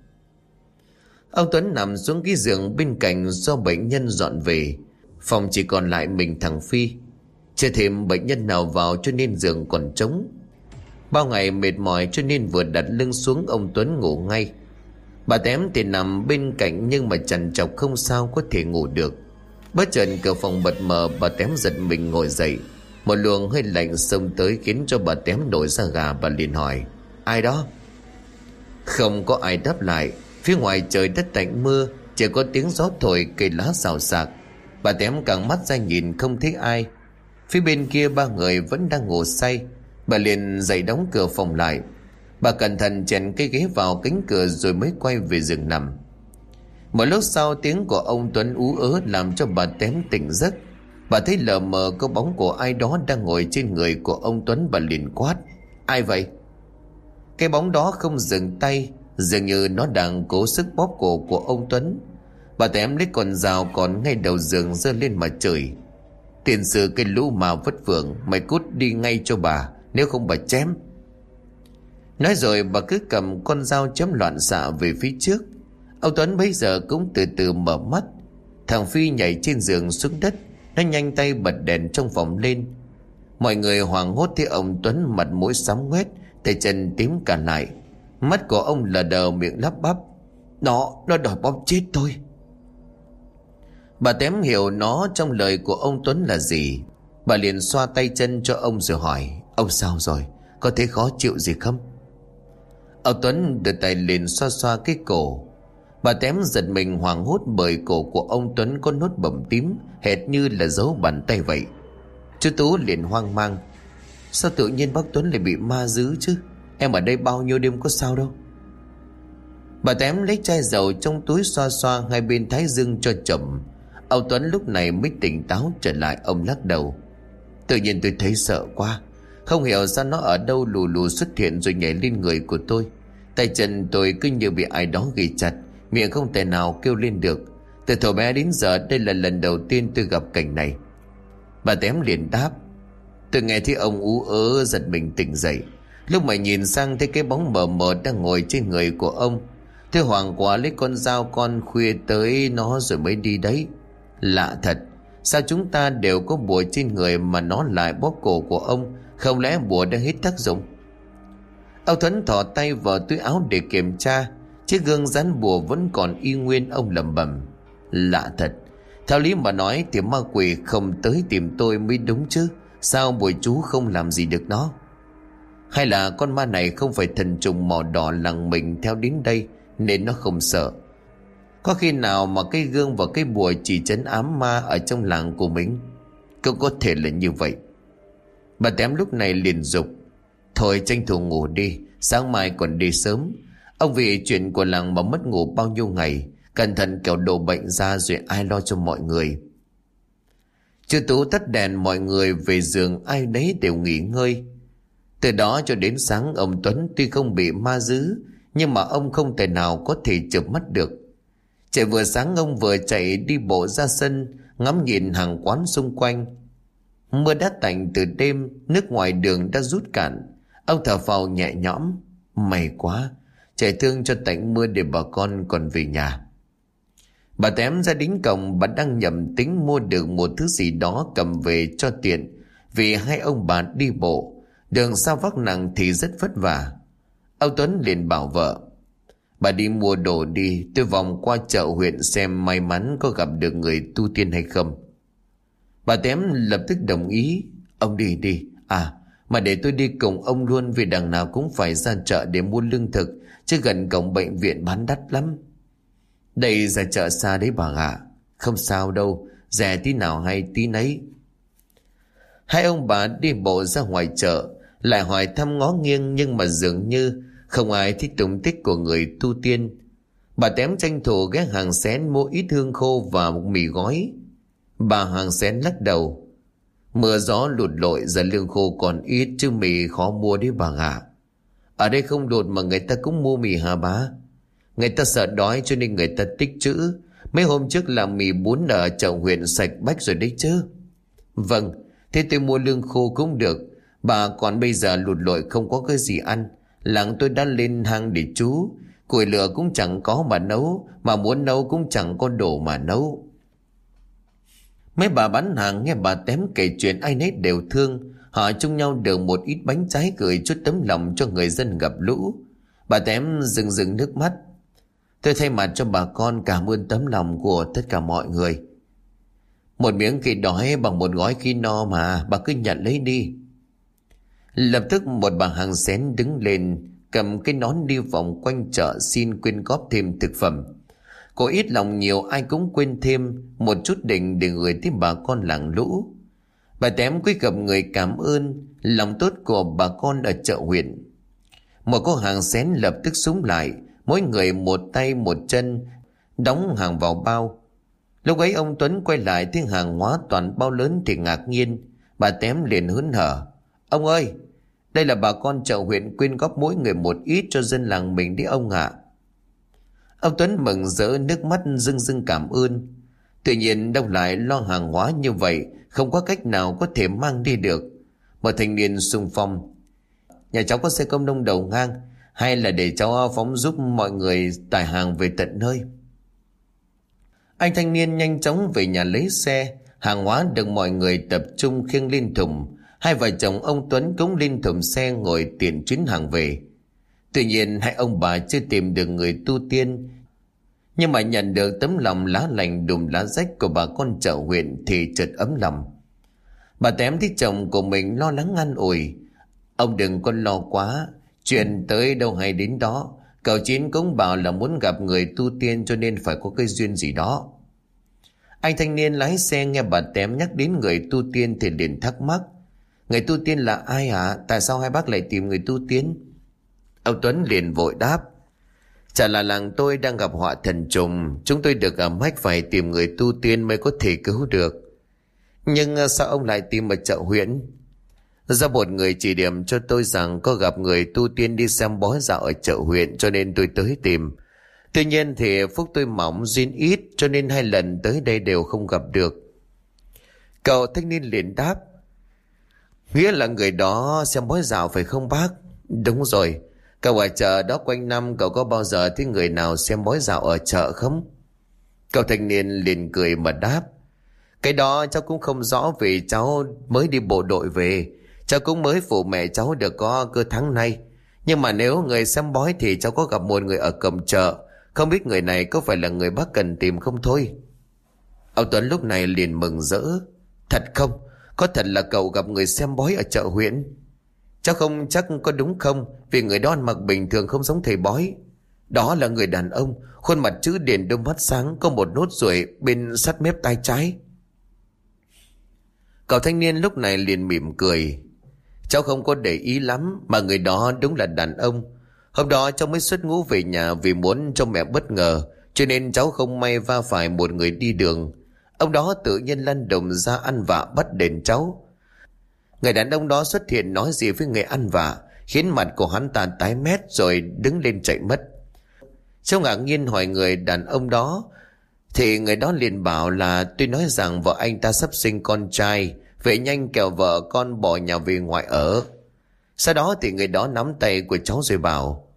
Ông Tuấn nằm xuống cái giường bên cạnh do bệnh nhân dọn về. Phòng chỉ còn lại mình thằng Phi. Chưa thêm bệnh nhân nào vào cho nên giường còn trống. Bao ngày mệt mỏi cho nên vừa đặt lưng xuống ông Tuấn ngủ ngay. Bà tém thì nằm bên cạnh nhưng mà chằn chọc không sao có thể ngủ được. Bất chợt cửa phòng bật mở, bà tém giật mình ngồi dậy. Một luồng hơi lạnh xông tới khiến cho bà tém nổi ra gà và liền hỏi, Ai đó? Không có ai đáp lại. Phía ngoài trời đất tạnh mưa, Chỉ có tiếng gió thổi cây lá xào xạc. Bà tém càng mắt ra nhìn không thấy ai. Phía bên kia ba người vẫn đang ngủ say. Bà liền dậy đóng cửa phòng lại. Bà cẩn thận chèn cái ghế vào cánh cửa rồi mới quay về giường nằm. Một lúc sau, tiếng của ông Tuấn ú ớ làm cho bà tém tỉnh giấc. Bà thấy lờ mờ có bóng của ai đó đang ngồi trên người của ông Tuấn bà liền quát. Ai vậy? Cái bóng đó không dừng tay, Dường như nó đang cố sức bóp cổ của ông Tuấn. Bà tém lấy con dao còn ngay đầu giường giơ lên mà chửi. Tiền sư cái lũ mà vất vưởng, Mày cút đi ngay cho bà, Nếu không bà chém. Nói rồi bà cứ cầm con dao chém loạn xạ về phía trước. Ông Tuấn bây giờ cũng từ từ mở mắt. Thằng Phi nhảy trên giường xuống đất. Nó nhanh tay bật đèn trong phòng lên. Mọi người hoảng hốt thấy ông Tuấn mặt mũi sám ngoét Tay chân tím cả lại. Mắt của ông lờ đờ miệng lắp bắp. Nó, nó đòi bóp chết tôi. Bà tém hiểu nó trong lời của ông Tuấn là gì. Bà liền xoa tay chân cho ông rồi hỏi Ông sao rồi? Có thấy khó chịu gì không? Ông Tuấn đưa tay liền xoa xoa cái cổ. Bà tém giật mình hoảng hốt bởi cổ của ông Tuấn có nốt bầm tím, Hệt như là dấu bàn tay vậy. Chú Tú liền hoang mang. Sao tự nhiên bác Tuấn lại bị ma giữ chứ? Em ở đây bao nhiêu đêm có sao đâu. Bà tém lấy chai dầu trong túi xoa xoa hai bên thái dương cho chậm. Ông Tuấn lúc này mới tỉnh táo trở lại, ông lắc đầu. Tự nhiên tôi thấy sợ quá. Không hiểu sao nó ở đâu lù lù xuất hiện rồi nhảy lên người của tôi. Tay chân tôi cứ như bị ai đó ghi chặt. Miệng không thể nào kêu lên được. Từ thổ bé đến giờ, đây là lần đầu tiên tôi gặp cảnh này. Bà tém liền đáp. Tôi nghe thấy ông ú ớ giật mình tỉnh dậy. Lúc mà nhìn sang thấy cái bóng mờ mờ đang ngồi trên người của ông, Tôi hoàng quá lấy con dao con khuya tới nó rồi mới đi đấy. Lạ thật, Sao chúng ta đều có bùa trên người Mà nó lại bóp cổ của ông? Không lẽ bùa đã hết tác dụng? Ông Thuấn thỏ tay vào túi áo để kiểm tra. Chiếc gương rắn bùa vẫn còn y nguyên, ông lầm bầm Lạ thật. Theo lý mà nói thì ma quỷ không tới tìm tôi mới đúng chứ. Sao bùi chú không làm gì được nó? Hay là con ma này không phải thần trùng màu đỏ lằng mình theo đến đây, Nên nó không sợ. Có khi nào mà cái gương và cái bùa chỉ chấn ám ma ở trong làng của mình? Cũng có thể là như vậy. Bà tém lúc này liền dục. Thôi tranh thủ ngủ đi, Sáng mai còn đi sớm. Ông vì chuyện của làng mà mất ngủ bao nhiêu ngày, Cẩn thận kẻo đổ bệnh ra rồi ai lo cho mọi người. Chưa tú tắt đèn mọi người về giường, ai đấy đều nghỉ ngơi. Từ đó cho đến sáng, ông Tuấn tuy không bị ma dữ, Nhưng mà ông không thể nào có thể chợp mắt được. Trời vừa sáng, ông vừa chạy đi bộ ra sân, Ngắm nhìn hàng quán xung quanh. Mưa đã tạnh từ đêm, Nước ngoài đường đã rút cạn. Ông thở phào nhẹ nhõm, May quá Chạy thương cho tạnh mưa để bà con còn về nhà. Bà tém ra đính cổng, Bà đang nhầm tính mua được một thứ gì đó Cầm về cho tiện, Vì hai ông bà đi bộ. Đường sao vác nặng thì rất vất vả. Ông Tuấn liền bảo vợ, Bà đi mua đồ đi, Tôi vòng qua chợ huyện xem may mắn Có gặp được người tu tiên hay không. Bà tém lập tức đồng ý, Ông đi đi. À mà để tôi đi cùng ông luôn, Vì đằng nào cũng phải ra chợ để mua lương thực. Chứ gần cổng bệnh viện bán đắt lắm Đây ra chợ xa đấy bà ạ Không sao đâu Rẻ tí nào hay tí nấy Hai ông bà đi bộ ra ngoài chợ, lại hỏi thăm ngó nghiêng nhưng mà dường như không ai thích tùng tích của người tu tiên. Bà tém tranh thủ ghé hàng xén mua ít hương khô và một mì gói. Bà hàng xén lắc đầu. Mưa gió lụt lội giờ lương khô còn ít chứ mì khó mua đấy bà ạ. Ở đây không đột mà người ta cũng mua mì hả bá? Người ta sợ đói cho nên người ta tích chữ. Mấy hôm trước làm mì bún ở chợ huyện sạch bách rồi đấy chứ. Vâng, thế tôi mua lương khô cũng được. Bà còn bây giờ lụt lội không có cái gì ăn. Làng tôi đã lên hang để trú. Củi lửa cũng chẳng có mà nấu. Mà muốn nấu cũng chẳng có đồ mà nấu. Mấy bà bán hàng nghe bà tém kể chuyện ai nấy đều thương. Họ chung nhau được một ít bánh trái gửi chút tấm lòng cho người dân gặp lũ. Bà tém rừng rừng nước mắt. Tôi thay mặt cho bà con cảm ơn tấm lòng của tất cả mọi người. Một miếng khi đói bằng một gói khi no mà, bà cứ nhận lấy đi. Lập tức một bà hàng xén đứng lên, cầm cái nón đi vòng quanh chợ xin quyên góp thêm thực phẩm. Cô ít lòng nhiều ai cũng quên thêm một chút định để gửi tới bà con làng lũ. Bà tém quý gặp người cảm ơn lòng tốt của bà con ở chợ huyện. Một cô hàng xén lập tức súng lại, mỗi người một tay một chân, đóng hàng vào bao. Lúc ấy ông Tuấn quay lại thấy hàng hóa toàn bao lớn thì ngạc nhiên, bà tém liền hớn hở. Ông ơi, đây là bà con chợ huyện quyên góp mỗi người một ít cho dân làng mình đi ông ạ. Ông Tuấn mừng rỡ nước mắt rưng rưng cảm ơn. Tuy nhiên đông lại lo hàng hóa như vậy không có cách nào có thể mang đi được. Một thanh niên xung phong. Nhà cháu có xe công nông đầu ngang hay là để cháu phóng giúp mọi người tải hàng về tận nơi. Anh thanh niên nhanh chóng về nhà lấy xe, hàng hóa được mọi người tập trung khiêng lên thùng. Hai vợ chồng ông Tuấn cũng lên thùng xe ngồi tiền chuyến hàng về. Tuy nhiên hai ông bà chưa tìm được người tu tiên nhưng mà nhận được tấm lòng lá lành đùm lá rách của bà con chợ huyện thì chợt ấm lòng Bà tém thấy chồng của mình lo lắng ngăn ủi Ông đừng có lo quá, Chuyện tới đâu hay đến đó Cậu Chín cũng bảo là muốn gặp người tu tiên cho nên phải có cái duyên gì đó Anh thanh niên lái xe nghe bà tém nhắc đến người tu tiên thì liền thắc mắc Người tu tiên là ai hả? Tại sao hai bác lại tìm người tu tiên? Ông Tuấn liền vội đáp. Chả là làng tôi đang gặp họa thần trùng, chúng tôi được à, ẩm hách phải tìm người tu tiên mới có thể cứu được. Nhưng à, sao ông lại tìm ở chợ huyện? Do một người chỉ điểm cho tôi rằng có gặp người tu tiên đi xem bói dạo ở chợ huyện cho nên tôi tới tìm. Tuy nhiên thì phúc tôi mỏng duyên ít cho nên hai lần tới đây đều không gặp được. Cậu thanh niên liền đáp. Nghĩa là người đó xem bói dạo phải không bác? Đúng rồi, Cậu ở chợ đó quanh năm, cậu có bao giờ thấy người nào xem bói dạo ở chợ không? Cậu thanh niên liền cười mà đáp. Cái đó cháu cũng không rõ vì cháu mới đi bộ đội về. Cháu cũng mới phụ mẹ cháu được có cơ tháng nay. Nhưng mà nếu người xem bói thì cháu có gặp một người ở cầm chợ. Không biết người này có phải là người bác cần tìm không thôi. Ông Tuấn lúc này liền mừng rỡ. Thật không? Có thật là cậu gặp người xem bói ở chợ huyện? Cháu không, chắc có đúng không? Vì người đó ăn mặc bình thường không giống thầy bói. Đó là người đàn ông, Khuôn mặt chữ điển đôi mắt sáng, Có một nốt ruồi bên sát mép tay trái. Cậu thanh niên lúc này liền mỉm cười. Cháu không có để ý lắm, Mà người đó đúng là đàn ông. Hôm đó cháu mới xuất ngũ về nhà Vì muốn cho mẹ bất ngờ, Cho nên cháu không may va phải một người đi đường. Ông đó tự nhiên lăn đồng ra ăn vạ bắt đền cháu. Người đàn ông đó xuất hiện nói gì với người ăn vạ, Khiến mặt của hắn ta tái mét rồi đứng lên chạy mất. Châu ngạc nhiên hỏi người đàn ông đó, Thì người đó liền bảo là Tôi nói rằng vợ anh ta sắp sinh con trai, Vậy nhanh kẻo vợ con bỏ nhà về ngoại ở. Sau đó thì người đó nắm tay của cháu rồi bảo,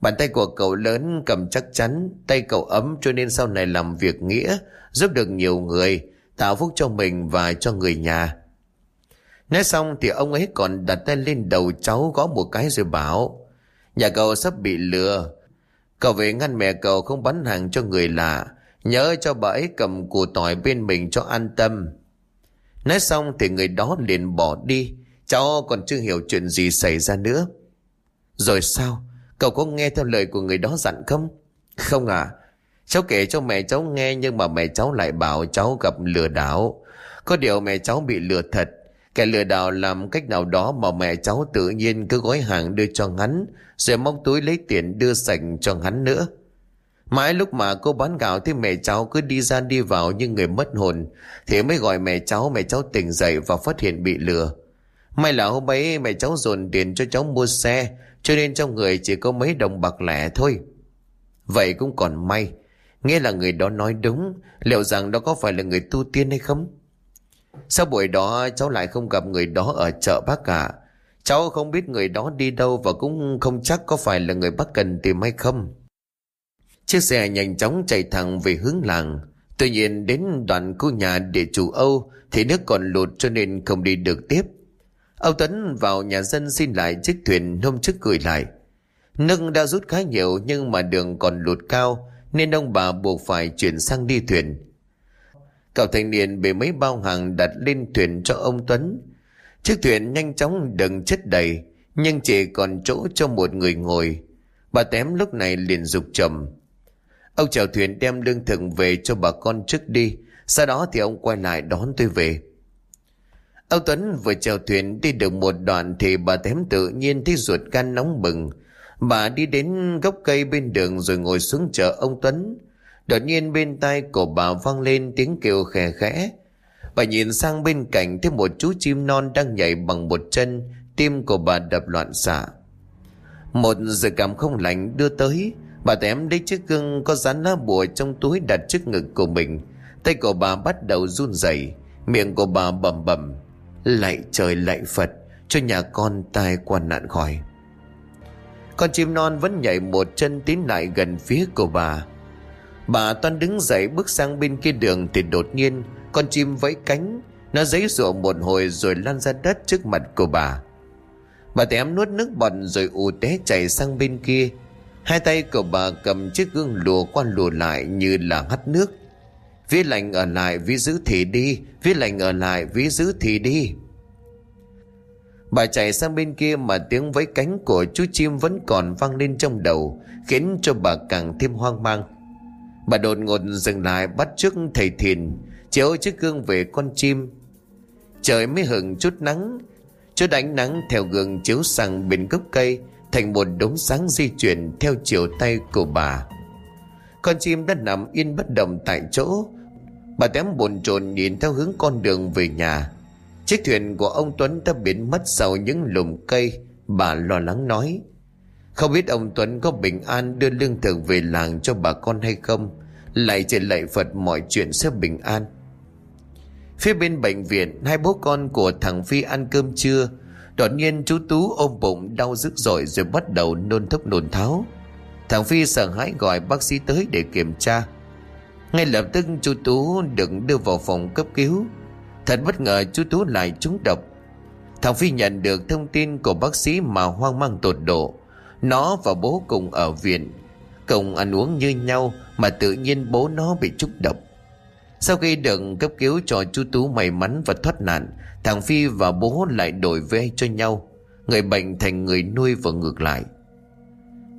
Bàn tay của cậu lớn cầm chắc chắn, Tay cậu ấm cho nên sau này làm việc nghĩa, Giúp được nhiều người, Tạo phúc cho mình và cho người nhà. Nói xong thì ông ấy còn đặt tay lên đầu cháu gõ một cái rồi bảo, Nhà cậu sắp bị lừa. Cậu về ngăn mẹ cậu không bán hàng cho người lạ. Nhớ cho bà ấy cầm củ tỏi bên mình cho an tâm. Nói xong thì người đó liền bỏ đi. Cháu còn chưa hiểu chuyện gì xảy ra nữa. Rồi sao? Cậu có nghe theo lời của người đó dặn không? Không à Cháu kể cho mẹ cháu nghe Nhưng mà mẹ cháu lại bảo cháu gặp lừa đảo. Có điều mẹ cháu bị lừa thật. Kẻ lừa đảo làm cách nào đó mà mẹ cháu tự nhiên cứ gói hàng đưa cho hắn, rồi móc túi lấy tiền đưa sạch cho hắn nữa. Mãi lúc mà cô bán gạo thì mẹ cháu cứ đi ra đi vào như người mất hồn, thì mới gọi mẹ cháu, mẹ cháu tỉnh dậy và phát hiện bị lừa. May là hôm ấy mẹ cháu dồn tiền cho cháu mua xe, cho nên trong người chỉ có mấy đồng bạc lẻ thôi. Vậy cũng còn may, nghe là người đó nói đúng, liệu rằng đó có phải là người tu tiên hay không? Sau buổi đó, cháu lại không gặp người đó ở chợ bác cả. Cháu không biết người đó đi đâu và cũng không chắc có phải là người bác cần tìm hay không. Chiếc xe nhanh chóng chạy thẳng về hướng làng. Tuy nhiên, đến đoạn khu nhà địa chủ Âu thì nước còn lụt cho nên không đi được tiếp. Âu tấn vào nhà dân xin lại chiếc thuyền hôm trước gửi lại. Nước đã rút khá nhiều nhưng mà đường còn lụt cao nên ông bà buộc phải chuyển sang đi thuyền. Cậu thanh niên bề mấy bao hàng đặt lên thuyền cho ông Tuấn. Chiếc thuyền nhanh chóng đừng chất đầy, nhưng chỉ còn chỗ cho một người ngồi. Bà tém lúc này liền dục trầm. Ông chèo thuyền đem lương thực về cho bà con trước đi, sau đó thì ông quay lại đón tôi về. Ông Tuấn vừa chèo thuyền đi được một đoạn thì bà tém tự nhiên thấy ruột gan nóng bừng. Bà đi đến gốc cây bên đường rồi ngồi xuống chờ ông Tuấn. Đột nhiên bên tai của bà vang lên tiếng kêu khè khẽ. Bà nhìn sang bên cạnh thấy một chú chim non đang nhảy bằng một chân, tim của bà đập loạn xạ. Một dự cảm không lành đưa tới, bà tém lấy chiếc gương có dán lá bùa trong túi đặt trước ngực của mình. Tay của bà bắt đầu run rẩy, miệng của bà bầm bầm. Lạy trời lạy Phật, cho nhà con tai qua nạn khỏi. Con chim non vẫn nhảy một chân tiến lại gần phía của bà. Bà toan đứng dậy bước sang bên kia đường thì đột nhiên con chim vẫy cánh. Nó giấy rụa một hồi rồi lăn ra đất trước mặt của bà. Bà tém nuốt nước bọt rồi ù té chạy sang bên kia. Hai tay của bà cầm chiếc gương lùa qua lùa lại như là hắt nước. Vía lành ở lại, ví giữ thì đi. Vía lành ở lại, ví giữ thì đi. Bà chạy sang bên kia mà tiếng vẫy cánh của chú chim vẫn còn vang lên trong đầu, khiến cho bà càng thêm hoang mang. Bà đột ngột dừng lại bắt trước thầy thiền Chiếu chiếc gương về con chim. Trời mới hưởng chút nắng, Chút ánh nắng theo gương chiếu sang bên gốc cây, Thành một đống sáng di chuyển theo chiều tay của bà. Con chim đã nằm yên bất động tại chỗ. Bà tém bồn chồn nhìn theo hướng con đường về nhà. Chiếc thuyền của ông Tuấn đã biến mất sau những lùm cây, Bà lo lắng nói không biết ông Tuấn có bình an đưa lương thực về làng cho bà con hay không? Lại chỉ lạy Phật mọi chuyện sẽ bình an. Phía bên bệnh viện, Hai bố con của thằng Phi ăn cơm trưa. Đột nhiên chú Tú ôm bụng, đau dữ dội Rồi bắt đầu nôn thốc nôn tháo. Thằng Phi sợ hãi gọi bác sĩ tới để kiểm tra. Ngay lập tức chú Tú được đưa vào phòng cấp cứu. Thật bất ngờ chú Tú lại trúng độc. Thằng Phi nhận được thông tin của bác sĩ mà hoang mang tột độ nó và bố cùng ở viện, Cùng ăn uống như nhau Mà tự nhiên bố nó bị trúng độc Sau khi được cấp cứu cho chú Tú may mắn và thoát nạn, Thằng Phi và bố lại đổi về cho nhau, Người bệnh thành người nuôi và ngược lại.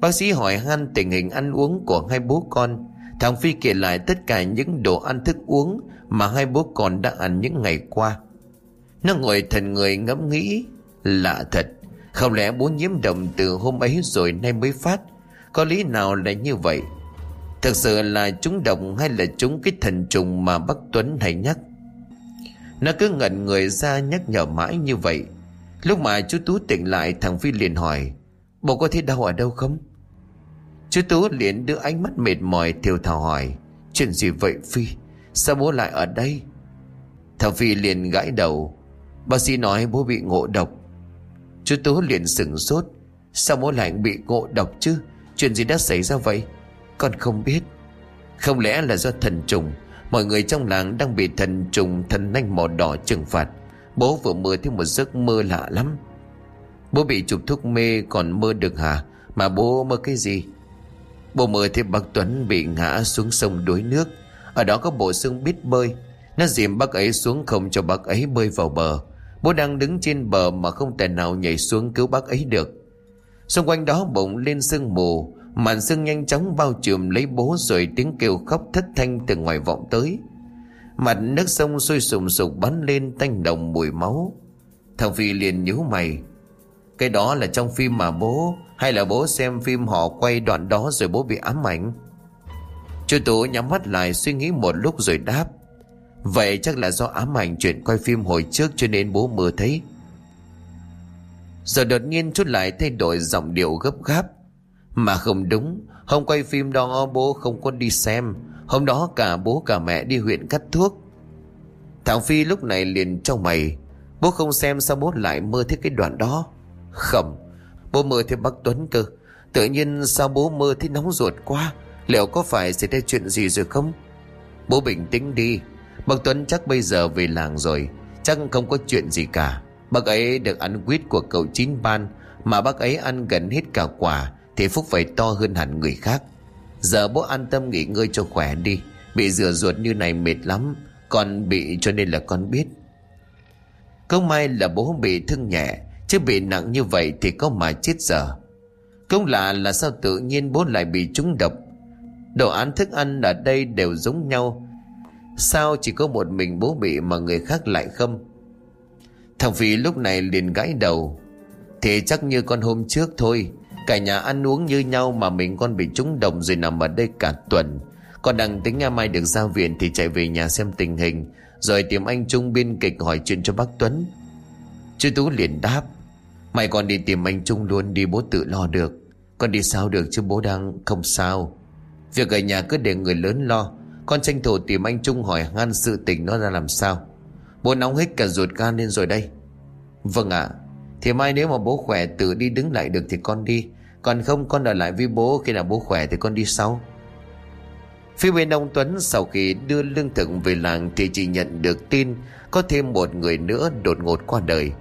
Bác sĩ hỏi han tình hình ăn uống của hai bố con. Thằng Phi kể lại tất cả những đồ ăn thức uống Mà hai bố con đã ăn những ngày qua. Nó ngồi thần người ngẫm nghĩ, Lạ thật không lẽ bố nhiễm độc từ hôm ấy rồi nay mới phát? Có lý nào lại như vậy? Thực sự là chúng độc hay là chúng cái thần trùng mà bác Tuấn hay nhắc? Nó cứ ngẩn người ra nhắc nhở mãi như vậy. Lúc mà chú Tú tỉnh lại, thằng Phi liền hỏi Bố có thấy đau ở đâu không? Chú Tú liền đưa ánh mắt mệt mỏi, thiều thào hỏi, Chuyện gì vậy, Phi? Sao bố lại ở đây? Thằng Phi liền gãi đầu, Bác sĩ nói bố bị ngộ độc. Chú Tú liền sừng sốt. Sao bố lại bị ngộ độc chứ? Chuyện gì đã xảy ra vậy? Con không biết. Không lẽ là do thần trùng? Mọi người trong làng đang bị thần trùng Thần nanh màu đỏ trừng phạt. Bố vừa mơ thấy một giấc mơ lạ lắm. Bố bị chụp thuốc mê còn mơ được hả? Mà bố mơ cái gì? Bố mơ thấy bác Tuấn bị ngã xuống sông đuối nước. Ở đó có bộ xương biết bơi. Nó dìm bác ấy xuống không cho bác ấy bơi vào bờ. Bố đang đứng trên bờ mà không thể nào nhảy xuống cứu bác ấy được. Xung quanh đó bỗng lên sương mù, Màn sương nhanh chóng bao trùm lấy bố rồi tiếng kêu khóc thất thanh từ ngoài vọng tới. Mặt nước sông sôi sùng sục bắn lên tanh đồng mùi máu. Thằng Phi liền nhíu mày. Cái đó là trong phim mà bố, Hay là bố xem phim họ quay đoạn đó rồi bố bị ám ảnh? Chú Tú nhắm mắt lại suy nghĩ một lúc rồi đáp. Vậy chắc là do ám ảnh chuyện quay phim hồi trước cho nên bố mơ thấy. Giờ đột nhiên chút lại thay đổi giọng điệu gấp gáp. Mà không đúng, Hôm quay phim đó bố không có đi xem. Hôm đó cả bố cả mẹ đi huyện cắt thuốc. Thằng Phi lúc này liền trong mày. Bố không xem sao bố lại mơ thấy cái đoạn đó. Khẩm Bố mơ thấy bác Tuấn cơ. Tự nhiên sao bố mơ thấy nóng ruột quá? Liệu có phải xảy ra chuyện gì rồi không? Bố bình tĩnh đi. Bác Tuấn chắc bây giờ về làng rồi, Chắc không có chuyện gì cả. Bác ấy được ăn quýt của cậu chín ban, Mà bác ấy ăn gần hết cả quả, Thì phúc phải to hơn hẳn người khác. Giờ bố an tâm nghỉ ngơi cho khỏe đi, Bị rửa ruột như này mệt lắm Con bị cho nên là con biết. Không may là bố bị thương nhẹ, Chứ bị nặng như vậy thì có mà chết giờ Không lạ là sao tự nhiên bố lại bị trúng độc? Đồ án thức ăn ở đây đều giống nhau Sao chỉ có một mình bố bị mà người khác lại không? Thằng Phi lúc này liền gãi đầu. Thì chắc như con hôm trước thôi, Cả nhà ăn uống như nhau mà mình con bị trúng độc rồi nằm ở đây cả tuần. Con đang tính ngày mai được ra viện thì chạy về nhà xem tình hình, Rồi tìm anh Trung biên kịch hỏi chuyện cho bác Tuấn. Chú Tú liền đáp, Mày còn đi tìm anh Trung luôn đi bố tự lo được. Con đi sao được chứ bố đang không sao. Việc ở nhà cứ để người lớn lo con tranh thủ tìm anh Trung hỏi han sự tình nó ra làm sao. Bố nóng hết cả ruột gan lên rồi đây. Vâng ạ. Thì mai nếu mà bố khỏe tự đi đứng lại được thì con đi. Còn không, con ở lại với bố. Khi nào bố khỏe thì con đi sau. Phía bên ông Tuấn sau khi đưa lương thực về làng Thì chỉ nhận được tin Có thêm một người nữa đột ngột qua đời.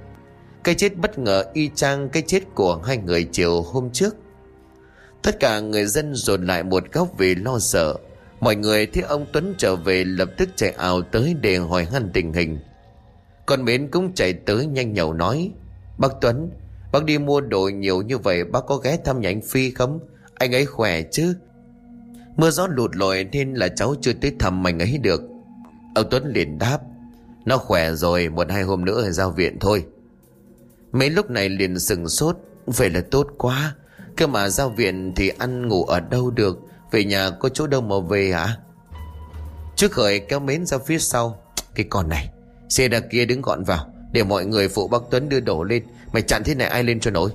Cái chết bất ngờ y chang cái chết của hai người chiều hôm trước. Tất cả người dân dồn lại một góc vì lo sợ. Mọi người thấy ông Tuấn trở về lập tức chạy ảo tới để hỏi han tình hình. Con Mến cũng chạy tới nhanh nhậu nói, Bác Tuấn, Bác đi mua đồ nhiều như vậy, Bác có ghé thăm nhà anh Phi không? Anh ấy khỏe chứ? Mưa gió lụt lội nên là cháu chưa tới thăm anh ấy được. Ông Tuấn liền đáp, Nó khỏe rồi, Một hai hôm nữa giao viện thôi. Mấy lúc này liền sừng sốt, Vậy là tốt quá, Cơ mà giao viện thì ăn ngủ ở đâu được? Về nhà có chỗ đâu mà về hả? Trước khởi kéo mến ra phía sau. Cái con này, Xe đằng kia đứng gọn vào, Để mọi người phụ bác Tuấn đưa đổ lên. Mày chặn thế này ai lên cho nổi?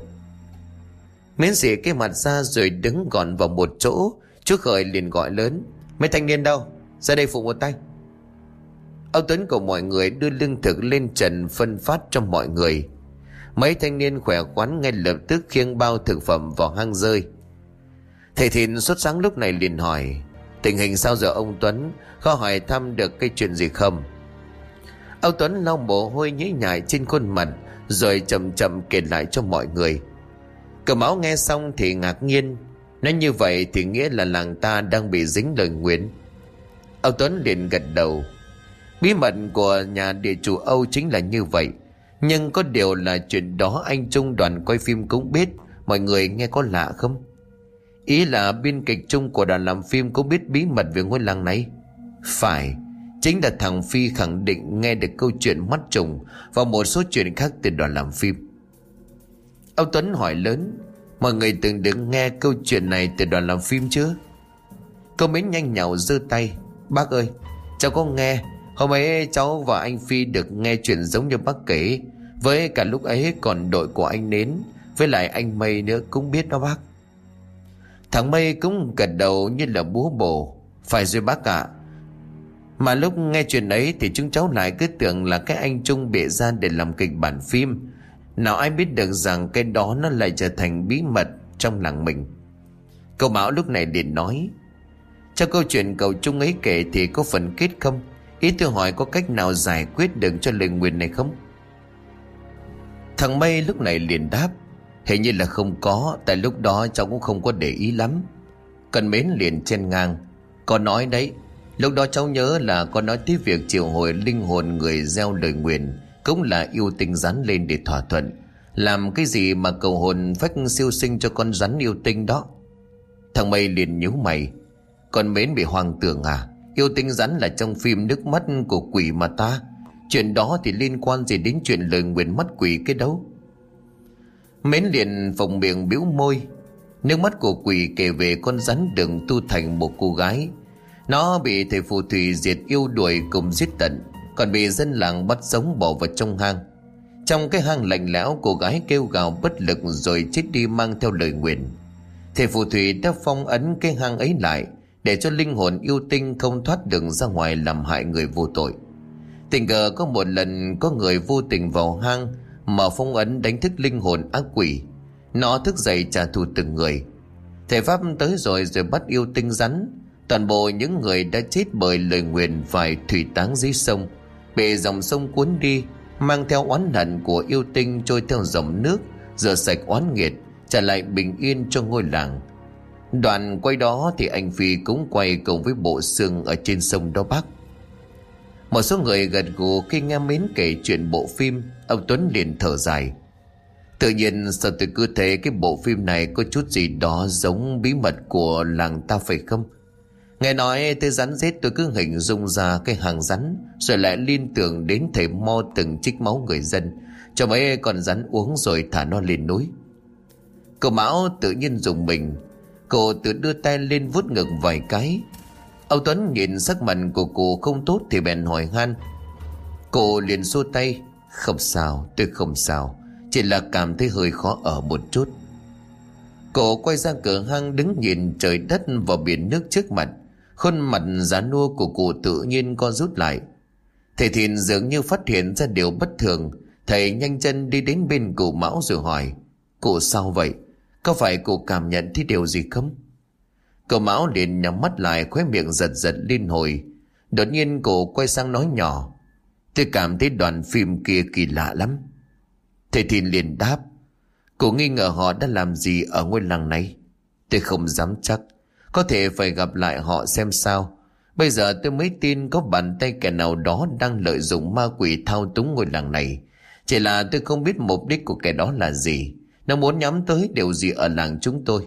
Mến xỉa cái mặt ra rồi đứng gọn vào một chỗ. Trước khởi liền gọi lớn. Mấy thanh niên đâu? Ra đây phụ một tay. Ông Tuấn cùng mọi người đưa lương thực lên trần phân phát cho mọi người. Mấy thanh niên khỏe khoắn ngay lập tức khiêng bao thực phẩm vào hang rơi. Thầy Thìn xuất sáng lúc này liền hỏi, Tình hình sao giờ ông Tuấn Có hỏi thăm được cái chuyện gì không? Ông Tuấn lau mồ hôi nhễ nhại trên khuôn mặt, Rồi chậm chậm kể lại cho mọi người. Cờ máu nghe xong thì ngạc nhiên, Nói như vậy thì nghĩa là làng ta đang bị dính lời nguyện Ông Tuấn liền gật đầu, Bí mật của nhà địa chủ Âu chính là như vậy, Nhưng có điều là chuyện đó anh Trung đoàn quay phim cũng biết, Mọi người nghe có lạ không? Ý là biên kịch chung của đoàn làm phim có biết bí mật về ngôi làng này? Phải, Chính là thằng Phi khẳng định nghe được câu chuyện mắt trùng Và một số chuyện khác từ đoàn làm phim. Ông Tuấn hỏi lớn, Mọi người từng được nghe câu chuyện này từ đoàn làm phim chưa? Cô mến nhanh nhảu giơ tay, Bác ơi, Cháu có nghe. Hôm ấy cháu và anh Phi được nghe chuyện giống như bác kể, Với cả lúc ấy còn đội của anh Nến, Với lại anh Mây nữa cũng biết đó bác. Thằng Mây cũng gật đầu như là búa bổ Phải rồi bác ạ. Mà lúc nghe chuyện ấy thì chúng cháu lại cứ tưởng là cái anh Trung bịa ra để làm kịch bản phim. Nào ai biết được rằng cái đó nó lại trở thành bí mật trong làng mình. Cậu Mão lúc này liền nói Trong câu chuyện cậu Trung ấy kể thì có phần kết không? Ý tôi hỏi có cách nào giải quyết được cho lời nguyền này không? Thằng Mây lúc này liền đáp Hình như là không có, Tại lúc đó cháu cũng không có để ý lắm. Cần mến liền trên ngang. Con nói đấy, Lúc đó cháu nhớ là con nói tiếp việc triệu hồi linh hồn người gieo lời nguyện Cũng là yêu tinh rắn lên để thỏa thuận. Làm cái gì mà cầu hồn phách siêu sinh cho con rắn yêu tinh đó? Thằng Mây liền nhíu mày. Con mến bị hoang tưởng à? Yêu tinh rắn là trong phim nước mắt của quỷ mà ta. Chuyện đó thì liên quan gì đến chuyện lời nguyện mắt quỷ cái đâu? Mến liền phồng miệng biểu môi. Nước mắt của quỷ kể về con rắn đường tu thành một cô gái. Nó bị thầy phù thủy diệt yêu đuổi cùng giết tận, Còn bị dân làng bắt sống bỏ vào trong hang. Trong cái hang lạnh lẽo, cô gái kêu gào bất lực rồi chết đi mang theo lời nguyện. Thầy phù thủy đã phong ấn cái hang ấy lại Để cho linh hồn yêu tinh không thoát được ra ngoài làm hại người vô tội. Tình cờ có một lần có người vô tình vào hang Mở phong ấn đánh thức linh hồn ác quỷ. Nó thức dậy trả thù từng người. Thầy Pháp tới rồi rồi bắt yêu tinh rắn. Toàn bộ những người đã chết bởi lời nguyền phải thủy táng dưới sông. Bị dòng sông cuốn đi, Mang theo oán hận của yêu tinh trôi theo dòng nước, Rửa sạch oán nghiệt, Trả lại bình yên cho ngôi làng. Đoàn quay đó thì anh Phi cũng quay cùng với bộ xương ở trên sông đó bắc một số người gật gù khi nghe Mến kể chuyện bộ phim, Ông Tuấn liền thở dài. Tự nhiên sao tôi cứ thấy cái bộ phim này có chút gì đó giống bí mật của làng ta phải không? Nghe nói tới rắn rết tôi cứ hình dung ra cái hàng rắn, Rồi lại liên tưởng đến thầy mo từng trích máu người dân. Cho mấy con rắn uống rồi thả nó lên núi. Cậu Mão tự nhiên dùng mình. Cô tự đưa tay lên vuốt ngực vài cái Âu Tuấn nhìn sắc mặt của cô không tốt thì bèn hỏi han. Cô liền xua tay, Không sao, tôi không sao. Chỉ là cảm thấy hơi khó ở một chút. Cô quay ra cửa hang đứng nhìn trời đất và biển nước trước mặt. Khuôn mặt giá nua của cụ tự nhiên co rút lại. Thầy Thìn dường như phát hiện ra điều bất thường. Thầy nhanh chân đi đến bên cụ Mão rồi hỏi, Cụ sao vậy? Có phải cụ cảm nhận thấy điều gì không? Cậu Mão liền nhắm mắt lại, khóe miệng giật giật liên hồi. Đột nhiên cô quay sang nói nhỏ. Tôi cảm thấy đoạn phim kia kỳ lạ lắm. Thầy Thìn liền đáp. Cô nghi ngờ họ đã làm gì ở ngôi làng này. Tôi không dám chắc. Có thể phải gặp lại họ xem sao. Bây giờ tôi mới tin có bàn tay kẻ nào đó đang lợi dụng ma quỷ thao túng ngôi làng này. Chỉ là tôi không biết mục đích của kẻ đó là gì. Nó muốn nhắm tới điều gì ở làng chúng tôi.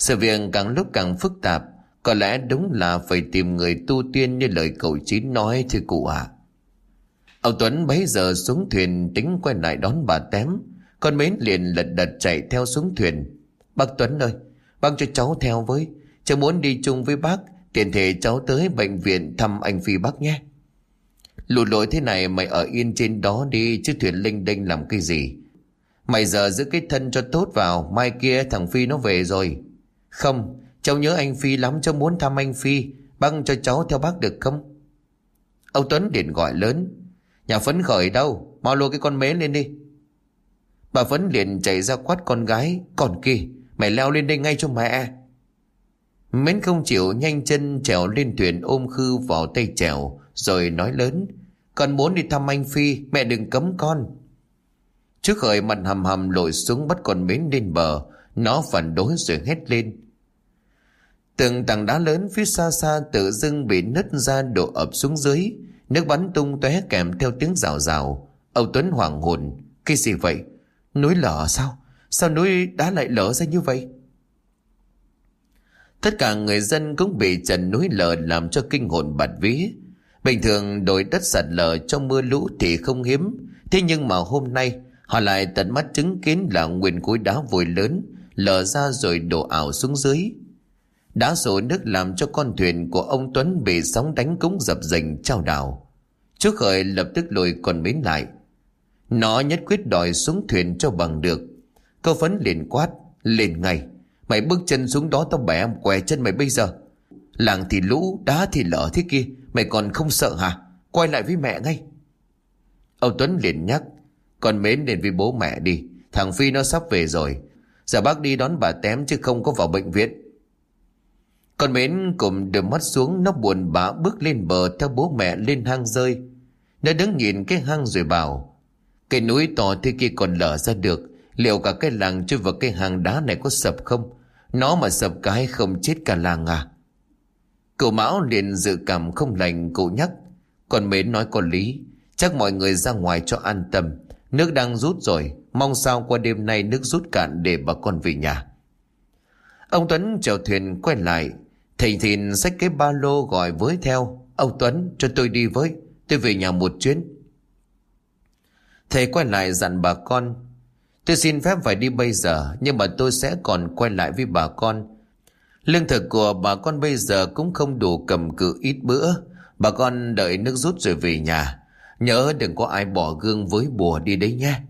Sự việc càng lúc càng phức tạp, Có lẽ đúng là phải tìm người tu tiên Như lời cậu Chín nói chứ cụ ạ. À. Ông Tuấn bấy giờ xuống thuyền Tính quay lại đón bà tém, Con mến liền lật đật chạy theo xuống thuyền. Bác Tuấn ơi, Bác cho cháu theo với, Cháu muốn đi chung với bác Tiền thể cháu tới bệnh viện thăm anh Phi bác nhé. Lụt lội thế này mày ở yên trên đó đi Chứ thuyền linh đinh làm cái gì? Mày giờ giữ cái thân cho tốt vào, Mai kia thằng Phi nó về rồi không, cháu nhớ anh Phi lắm cháu muốn thăm anh Phi, băng cho cháu theo bác được không? Ông Tuấn điện gọi lớn, nhà phấn khởi đâu, mau lôi cái con mến lên đi. Bà Phấn liền chạy ra quát con gái, còn kì, mày leo lên đây ngay cho mẹ. Mến không chịu nhanh chân trèo lên thuyền ôm khư vào tay trèo, rồi nói lớn, con muốn đi thăm anh Phi, mẹ đừng cấm con. Trước khởi mặt hầm hầm lội xuống bắt con mến lên bờ, nó phản đối rồi hét lên. Từng tảng đá lớn phía xa xa tự dưng bị nứt ra đổ ập xuống dưới. Nước bắn tung tóe kèm theo tiếng rào rào. Âu Tuấn hoảng hồn. Cái gì vậy? Núi lở sao? Sao núi đá lại lở ra như vậy? Tất cả người dân cũng bị trần núi lở làm cho kinh hồn bạt vía. Bình thường đồi đất sạt lở trong mưa lũ thì không hiếm. Thế nhưng mà hôm nay, họ lại tận mắt chứng kiến là nguyên khối đá vùi lớn lở ra rồi đổ ảo xuống dưới. Đá sổ nước làm cho con thuyền của ông Tuấn bị sóng đánh cúng dập dềnh trao đảo. Chú khởi lập tức lùi còn mến lại. Nó nhất quyết đòi xuống thuyền cho bằng được. Câu phấn liền quát, lên ngay. Mày bước chân xuống đó tao bẻ què chân mày bây giờ. Làng thì lũ, đá thì lở thế kia. Mày còn không sợ hả? Quay lại với mẹ ngay. Ông Tuấn liền nhắc, con mến đến với bố mẹ đi. Thằng Phi nó sắp về rồi. Giờ bác đi đón bà tém chứ không có vào bệnh viện con mến cùng đưa mắt xuống Nó buồn bã bước lên bờ Theo bố mẹ lên hang rơi. Nó đứng nhìn cái hang rồi bảo cây núi to thế kia còn lở ra được, Liệu cả cái làng chui vào cái hang đá này có sập không? Nó mà sập cái không chết cả làng à? Cậu Mão liền dự cảm không lành cậu nhắc Còn mến nói có lý, Chắc mọi người ra ngoài cho an tâm. Nước đang rút rồi, Mong sao qua đêm nay nước rút cạn để bà con về nhà. Ông Tuấn chèo thuyền quay lại Thầy thìn xách cái ba lô gọi với theo. Ông Tuấn, cho tôi đi với. Tôi về nhà một chuyến. Thầy quay lại dặn bà con. Tôi xin phép phải đi bây giờ, Nhưng mà tôi sẽ còn quay lại với bà con. Lương thực của bà con bây giờ cũng không đủ cầm cự ít bữa. Bà con đợi nước rút rồi về nhà. Nhớ đừng có ai bỏ gương với bùa đi đấy nhé.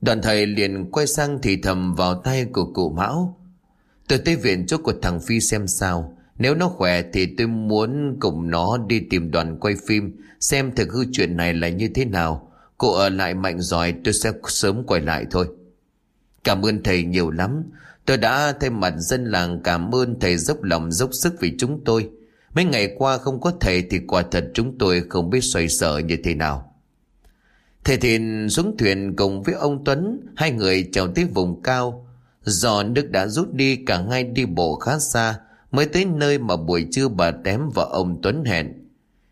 Đoàn thầy liền quay sang thì thầm vào tay của cụ Mão. Tôi tới viện chỗ của thằng Phi xem sao. Nếu nó khỏe thì tôi muốn cùng nó đi tìm đoàn quay phim, Xem thực hư chuyện này là như thế nào. Cô ở lại mạnh giỏi, tôi sẽ sớm quay lại thôi. Cảm ơn thầy nhiều lắm. Tôi đã thay mặt dân làng cảm ơn thầy dốc lòng, dốc sức vì chúng tôi. Mấy ngày qua không có thầy thì quả thật chúng tôi không biết xoay sở như thế nào. Thầy Thìn xuống thuyền cùng với ông Tuấn, Hai người trèo tới vùng cao. Do đức đã rút đi, cả hai đi bộ khá xa, Mới tới nơi mà buổi trưa bà Tém và ông Tuấn hẹn.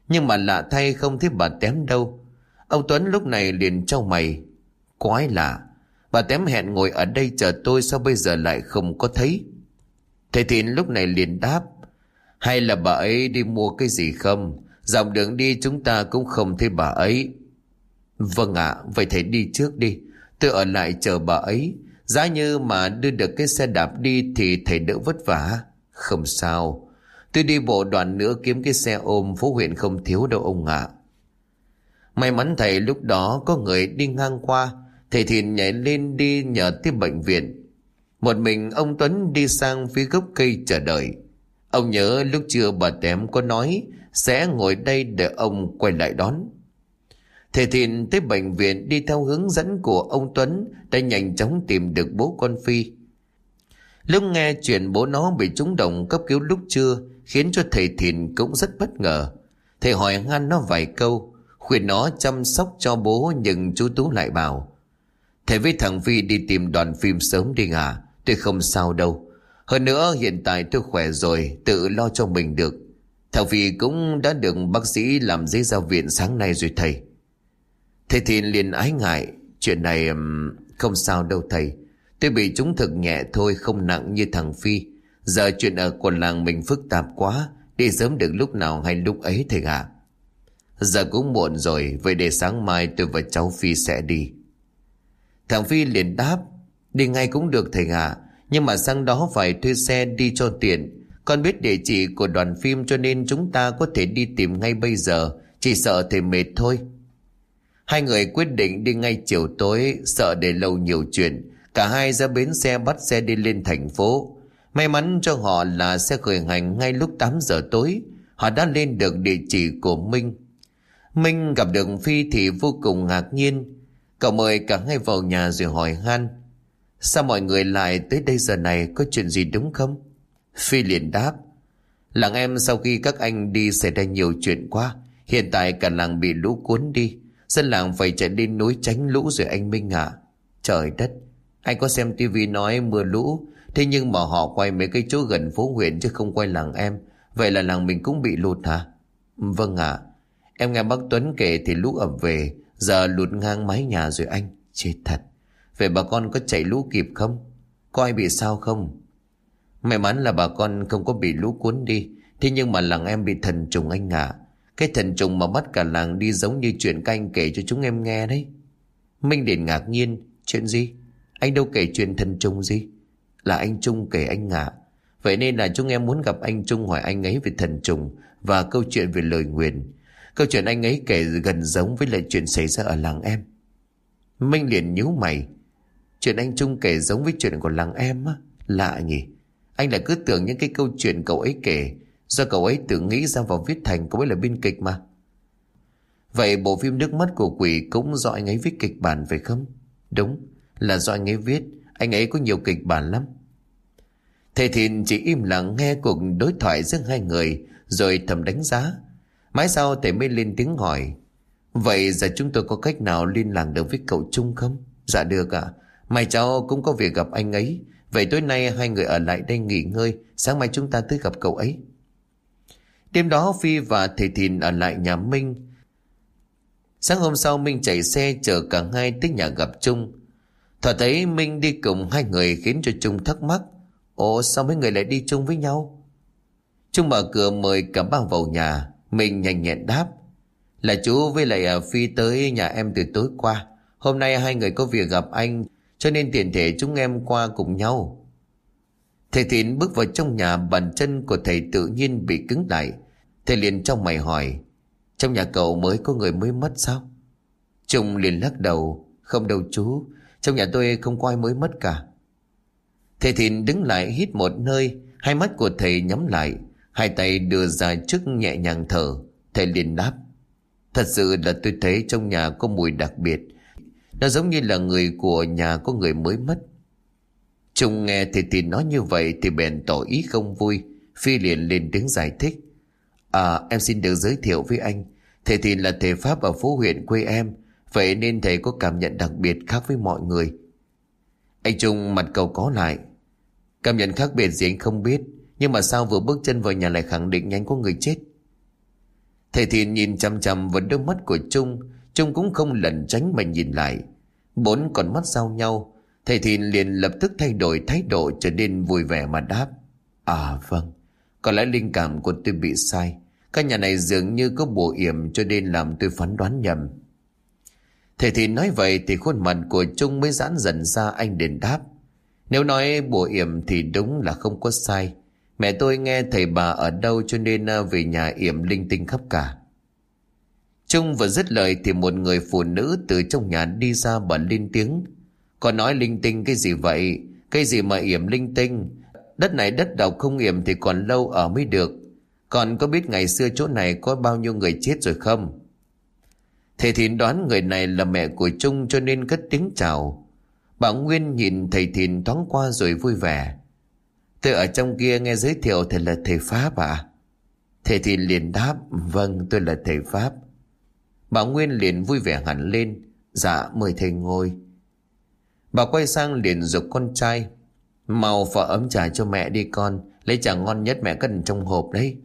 Nhưng mà lạ thay không thấy bà Tém đâu. Ông Tuấn lúc này liền trao mày. Quái lạ, Bà Tém hẹn ngồi ở đây chờ tôi Sao bây giờ lại không có thấy? Thầy Thìn lúc này liền đáp, Hay là bà ấy đi mua cái gì không? Dòng đường đi chúng ta cũng không thấy bà ấy. Vâng ạ, Vậy thầy đi trước đi. Tôi ở lại chờ bà ấy. Giá như mà đưa được cái xe đạp đi Thì thầy đỡ vất vả. Không sao. Tôi đi bộ đoạn nữa kiếm cái xe ôm, Phố huyện không thiếu đâu ông ạ. May mắn thầy lúc đó có người đi ngang qua, Thầy Thìn nhảy lên đi nhờ tiếp bệnh viện. Một mình ông Tuấn đi sang phía gốc cây chờ đợi. Ông nhớ lúc trưa bà Tém có nói Sẽ ngồi đây để ông quay lại đón. Thầy Thìn tới bệnh viện đi theo hướng dẫn của ông Tuấn, Đã nhanh chóng tìm được bố con Phi. Lúc nghe chuyện bố nó bị trúng đồng cấp cứu lúc trưa, Khiến cho thầy Thìn cũng rất bất ngờ. Thầy hỏi han nó vài câu, Khuyên nó chăm sóc cho bố Nhưng chú Tú lại bảo, Thầy với thằng Phi đi tìm đoàn phim sớm đi à Tôi không sao đâu. Hơn nữa hiện tại tôi khỏe rồi, Tự lo cho mình được. Thằng Phi cũng đã được bác sĩ làm giấy ra viện sáng nay rồi thầy. Thầy thì liền ái ngại, Chuyện này không sao đâu thầy. Tôi bị chúng thực nhẹ thôi, Không nặng như thằng Phi. Giờ chuyện ở quần làng mình phức tạp quá, Đi sớm được lúc nào hay lúc ấy thầy ạ. Giờ cũng muộn rồi, Vậy để sáng mai tôi và cháu Phi sẽ đi. Thằng Phi liền đáp, Đi ngay cũng được thầy ạ. Nhưng mà sang đó phải thuê xe đi cho tiện. Con biết địa chỉ của đoàn phim Cho nên chúng ta có thể đi tìm ngay bây giờ. Chỉ sợ thầy mệt thôi. Hai người quyết định đi ngay chiều tối, Sợ để lâu nhiều chuyện. Cả hai ra bến xe bắt xe đi lên thành phố. May mắn cho họ là xe khởi hành ngay lúc 8 giờ tối. Họ đã lên được địa chỉ của Minh. Minh gặp được Phi thì vô cùng ngạc nhiên. Cậu mời cả hai vào nhà rồi hỏi han, Sao mọi người lại tới đây giờ này? Có chuyện gì đúng không? Phi liền đáp, Làng em sau khi các anh đi xảy ra nhiều chuyện quá. Hiện tại cả làng bị lũ cuốn đi. Dân làng phải chạy lên núi tránh lũ rồi anh Minh ạ Trời đất, Anh có xem tivi nói mưa lũ, Thế nhưng mà họ quay mấy cái chỗ gần phố huyện Chứ không quay làng em. Vậy là làng mình cũng bị lụt hả? Vâng ạ. Em nghe bác Tuấn kể thì lũ ập về, Giờ lụt ngang mái nhà rồi anh. Chết thật. Vậy bà con có chạy lũ kịp không? Có ai bị sao không? May mắn là bà con không có bị lũ cuốn đi, Thế nhưng mà làng em bị thần trùng anh ạ. Cái thần trùng mà bắt cả làng đi giống như chuyện canh kể cho chúng em nghe đấy Minh Điển ngạc nhiên, Chuyện gì Anh đâu kể chuyện thần trùng gì Là anh Trung kể anh ngạ Vậy nên là chúng em muốn gặp anh Trung hỏi anh ấy về thần trùng Và câu chuyện về lời nguyền Câu chuyện anh ấy kể gần giống với lại chuyện xảy ra ở làng em. Minh liền nhíu mày. Chuyện anh Trung kể giống với chuyện của làng em á. Lạ nhỉ. Anh lại cứ tưởng những cái câu chuyện cậu ấy kể do cậu ấy tự nghĩ ra vào viết thành cậu ấy là biên kịch mà. Vậy bộ phim Nước mắt của quỷ cũng do anh ấy viết kịch bản phải không? Đúng, là do anh ấy viết. Anh ấy có nhiều kịch bản lắm. Thầy Thìn chỉ im lặng nghe cuộc đối thoại giữa hai người rồi thầm đánh giá. Mãi sau thầy mới lên tiếng hỏi Vậy giờ chúng tôi có cách nào liên lạc được với cậu Trung không? Dạ được ạ à. Mai cháu cũng có việc gặp anh ấy Vậy tối nay hai người ở lại đây nghỉ ngơi Sáng mai chúng ta tới gặp cậu ấy Đêm đó Phi và thầy Thìn ở lại nhà Minh. Sáng hôm sau Minh chạy xe chở cả hai tới nhà gặp Trung. Thỏa thấy Minh đi cùng hai người khiến cho Trung thắc mắc, Ồ, sao mấy người lại đi chung với nhau? Trung mở cửa mời cả ba vào nhà. Mình nhanh nhẹn đáp, Là chú với lại à, Phi tới nhà em từ tối qua. Hôm nay hai người có việc gặp anh, Cho nên tiện thể chúng em qua cùng nhau. Thầy Thìn bước vào trong nhà, Bàn chân của thầy tự nhiên bị cứng lại. Thầy liền trong mày hỏi, Trong nhà cậu mới có người mới mất sao? Trung liền lắc đầu, Không đâu chú, Trong nhà tôi không có ai mới mất cả. Thầy Thìn đứng lại hít một nơi, Hai mắt của thầy nhắm lại, Hai tay đưa ra trước nhẹ nhàng thở. Thầy liền đáp, Thật sự là tôi thấy trong nhà có mùi đặc biệt. Nó giống như là người của nhà có người mới mất. Trung nghe thầy tin nói như vậy Thì bèn tỏ ý không vui. Phi liền lên tiếng giải thích. À em xin được giới thiệu với anh. Thầy Thìn là thầy Pháp ở phố huyện quê em. Vậy nên thầy có cảm nhận đặc biệt khác với mọi người. Anh Trung mặt cầu có lại. Cảm nhận khác biệt gì anh không biết. Nhưng mà sao vừa bước chân vào nhà lại khẳng định nhanh có người chết? Thầy Thìn nhìn chăm chăm vào đôi mắt của Trung. Trung cũng không lẩn tránh mà nhìn lại. Bốn con mắt giao nhau. Thầy Thìn liền lập tức thay đổi thái độ trở nên vui vẻ mà đáp À vâng Có lẽ linh cảm của tôi bị sai Căn nhà này dường như có bùa yểm cho nên làm tôi phán đoán nhầm Thầy Thìn nói vậy thì khuôn mặt của Trung mới giãn dần ra, anh đền đáp nếu nói bùa yểm thì đúng là không có sai. Mẹ tôi nghe thầy bà ở đâu cho nên à, về nhà yểm linh tinh khắp cả. Trung vừa dứt lời thì một người phụ nữ từ trong nhà đi ra bật lên tiếng. Còn nói linh tinh cái gì vậy? Cái gì mà yểm linh tinh? Đất này đất độc không yểm thì còn lâu ở mới được. Còn có biết ngày xưa chỗ này có bao nhiêu người chết rồi không? Thầy thìn đoán người này là mẹ của Trung cho nên cất tiếng chào. Bà Nguyên nhìn thầy Thìn thoáng qua rồi vui vẻ. Tôi ở trong kia nghe giới thiệu thầy là thầy Pháp à? Thầy Thìn liền đáp, vâng tôi là thầy Pháp. Bà Nguyên liền vui vẻ hẳn lên, dạ mời thầy ngồi. Bà quay sang liền dục con trai, mau phở ấm trà cho mẹ đi con, lấy trà ngon nhất mẹ cần trong hộp đấy.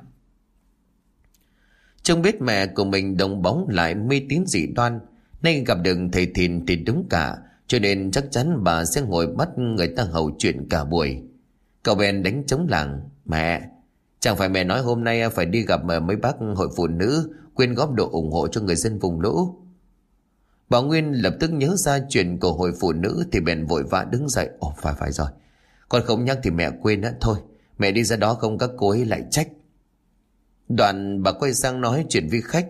Trông biết mẹ của mình đồng bóng lại mê tín dị đoan, nay gặp được thầy Thìn thì đúng cả, cho nên chắc chắn bà sẽ ngồi bắt người ta hầu chuyện cả buổi Cậu bèn đánh chống làng Mẹ Chẳng phải mẹ nói hôm nay phải đi gặp ờ, mấy bác hội phụ nữ Quyên góp độ ủng hộ cho người dân vùng lũ Bà Nguyên lập tức nhớ ra chuyện của hội phụ nữ Thì bèn vội vã đứng dậy Ồ phải phải rồi Con không nhắc thì mẹ quên á Thôi mẹ đi ra đó không các cô ấy lại trách Đoạn bà quay sang nói chuyện với khách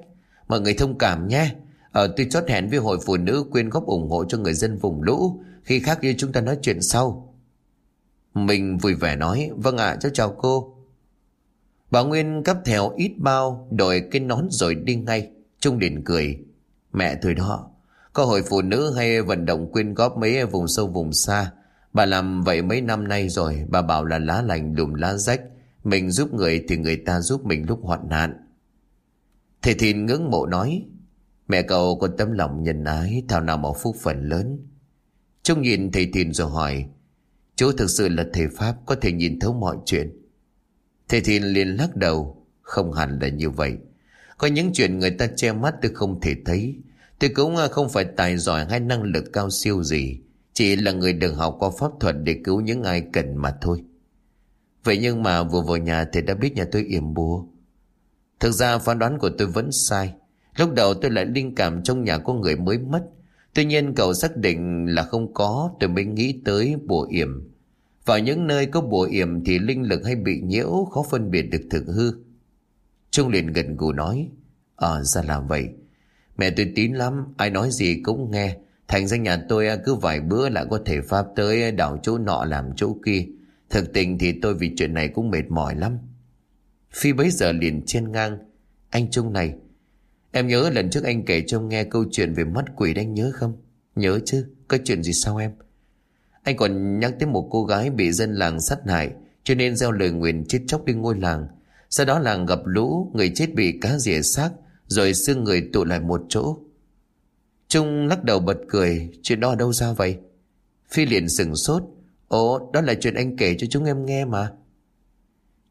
Mọi người thông cảm nhé Ờ tôi chót hẹn với hội phụ nữ quyên góp ủng hộ cho người dân vùng lũ. Khi khác như chúng ta nói chuyện sau. Mình vui vẻ nói, vâng ạ cháu chào cô. Bà Nguyên cắp theo ít bao, đổi cái nón rồi đi ngay. Trung liền cười. Mẹ thời đó, có hội phụ nữ hay vận động quyên góp mấy vùng sâu vùng xa. Bà làm vậy mấy năm nay rồi, bà bảo là lá lành đùm lá rách. Mình giúp người thì người ta giúp mình lúc hoạn nạn. Thầy Thìn ngưỡng mộ nói, Mẹ cậu có tấm lòng nhân ái Thảo nào mà phúc phần lớn Trông nhìn thầy Thìn rồi hỏi Chú thực sự là thầy Pháp Có thể nhìn thấu mọi chuyện Thầy Thìn liền lắc đầu Không hẳn là như vậy Có những chuyện người ta che mắt tôi không thể thấy Tôi cũng à, không phải tài giỏi hay năng lực cao siêu gì Chỉ là người được học qua pháp thuật Để cứu những ai cần mà thôi Vậy nhưng mà vừa vào nhà thì đã biết nhà tôi yểm bùa Thực ra phán đoán của tôi vẫn sai Lúc đầu tôi lại linh cảm trong nhà có người mới mất. Tuy nhiên cậu xác định là không có, tôi mới nghĩ tới bùa yểm. Vào những nơi có bùa yểm thì linh lực hay bị nhiễu khó phân biệt được thực hư. Trung liền gần gù nói. Ờ ra là vậy. Mẹ tôi tín lắm, ai nói gì cũng nghe. Thành ra nhà tôi cứ vài bữa lại có thể pháp tới đảo chỗ nọ làm chỗ kia. Thực tình thì tôi vì chuyện này cũng mệt mỏi lắm. Phi bấy giờ liền chen ngang. Anh Trung này, Em nhớ lần trước anh kể cho nghe câu chuyện về mắt quỷ anh nhớ không? Nhớ chứ, có chuyện gì sao em? Anh còn nhắc tới một cô gái bị dân làng sát hại cho nên gieo lời nguyện chết chóc đi ngôi làng. Sau đó làng gặp lũ, người chết bị cá rỉa xác rồi xương người tụ lại một chỗ. Trung lắc đầu bật cười, chuyện đó đâu ra vậy? Phi liền sừng sốt, ồ đó là chuyện anh kể cho chúng em nghe mà.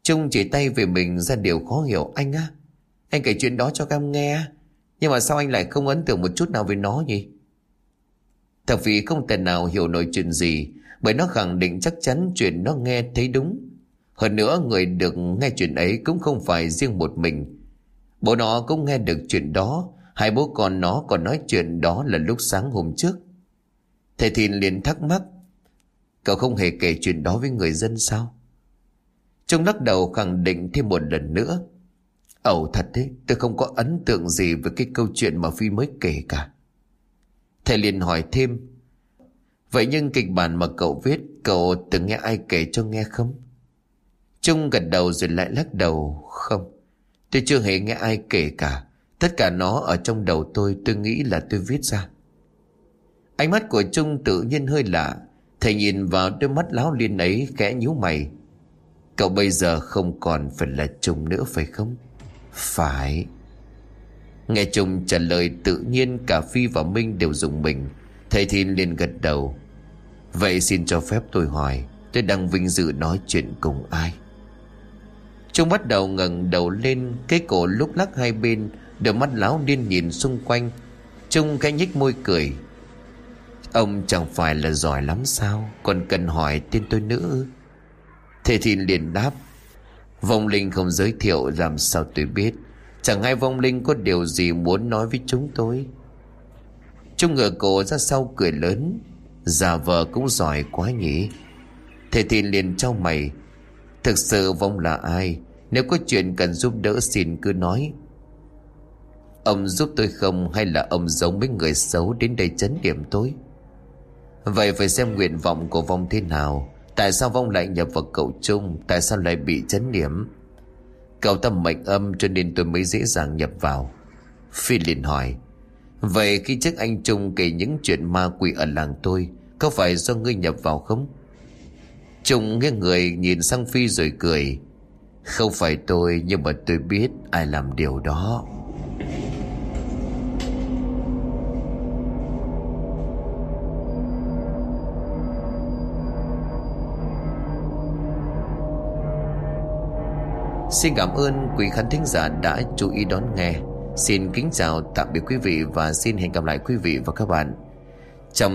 Trung chỉ tay về mình ra điều khó hiểu anh á. Anh kể chuyện đó cho các em nghe Nhưng mà sao anh lại không ấn tượng một chút nào về nó nhỉ Thật vì không thể nào hiểu nổi chuyện gì Bởi nó khẳng định chắc chắn chuyện nó nghe thấy đúng Hơn nữa người được nghe chuyện ấy cũng không phải riêng một mình Bố nó cũng nghe được chuyện đó. Hai bố con nó còn nói chuyện đó là lúc sáng hôm trước. Thầy Thìn liền thắc mắc, Cậu không hề kể chuyện đó với người dân sao? Trung lắc đầu khẳng định thêm một lần nữa, Ẩu thật đấy, Tôi không có ấn tượng gì với cái câu chuyện mà Phi mới kể cả. Thầy liền hỏi thêm, Vậy nhưng kịch bản mà cậu viết, Cậu từng nghe ai kể cho nghe không? Trung gật đầu rồi lại lắc đầu, Không. Tôi chưa hề nghe ai kể cả. Tất cả nó ở trong đầu tôi Tôi nghĩ là tôi viết ra. Ánh mắt của Trung tự nhiên hơi lạ. Thầy nhìn vào đôi mắt láo liên ấy, khẽ nhíu mày. Cậu bây giờ không còn phải là Trung nữa, phải không? Phải. Nghe Trung trả lời, tự nhiên Cả Phi và Minh đều dùng mình. Thầy Thìn liền gật đầu. Vậy xin cho phép tôi hỏi, Tôi đang vinh dự nói chuyện cùng ai? Trung bắt đầu ngẩng đầu lên, Cái cổ lúc lắc hai bên, Đôi mắt láo điên nhìn xung quanh. Trung cái nhích môi cười. Ông chẳng phải là giỏi lắm sao? Còn cần hỏi tên tôi nữa thế thì liền đáp. Vong linh không giới thiệu làm sao tôi biết. Chẳng hay vong linh có điều gì muốn nói với chúng tôi? Trung ngửa cổ ra sau cười lớn. Già vợ cũng giỏi quá nhỉ. Thế thì liền trao mày. Thực sự vong là ai? Nếu có chuyện cần giúp đỡ xin cứ nói. Ông giúp tôi không Hay là ông giống mấy người xấu Đến đây chấn điểm tôi? Vậy phải xem nguyện vọng của vong thế nào. Tại sao vong lại nhập vào cậu chung Tại sao lại bị chấn điểm? Cậu tâm mệnh âm cho nên tôi mới dễ dàng nhập vào. Phi liền hỏi, Vậy khi trước anh Trung kể những chuyện ma quỷ ở làng tôi, Có phải do ngươi nhập vào không? Trung nghe người nhìn sang Phi rồi cười. Không phải tôi, nhưng mà tôi biết ai làm điều đó. Xin cảm ơn quý khán thính giả đã chú ý đón nghe. Xin kính chào, tạm biệt quý vị Và xin hẹn gặp lại quý vị và các bạn Trong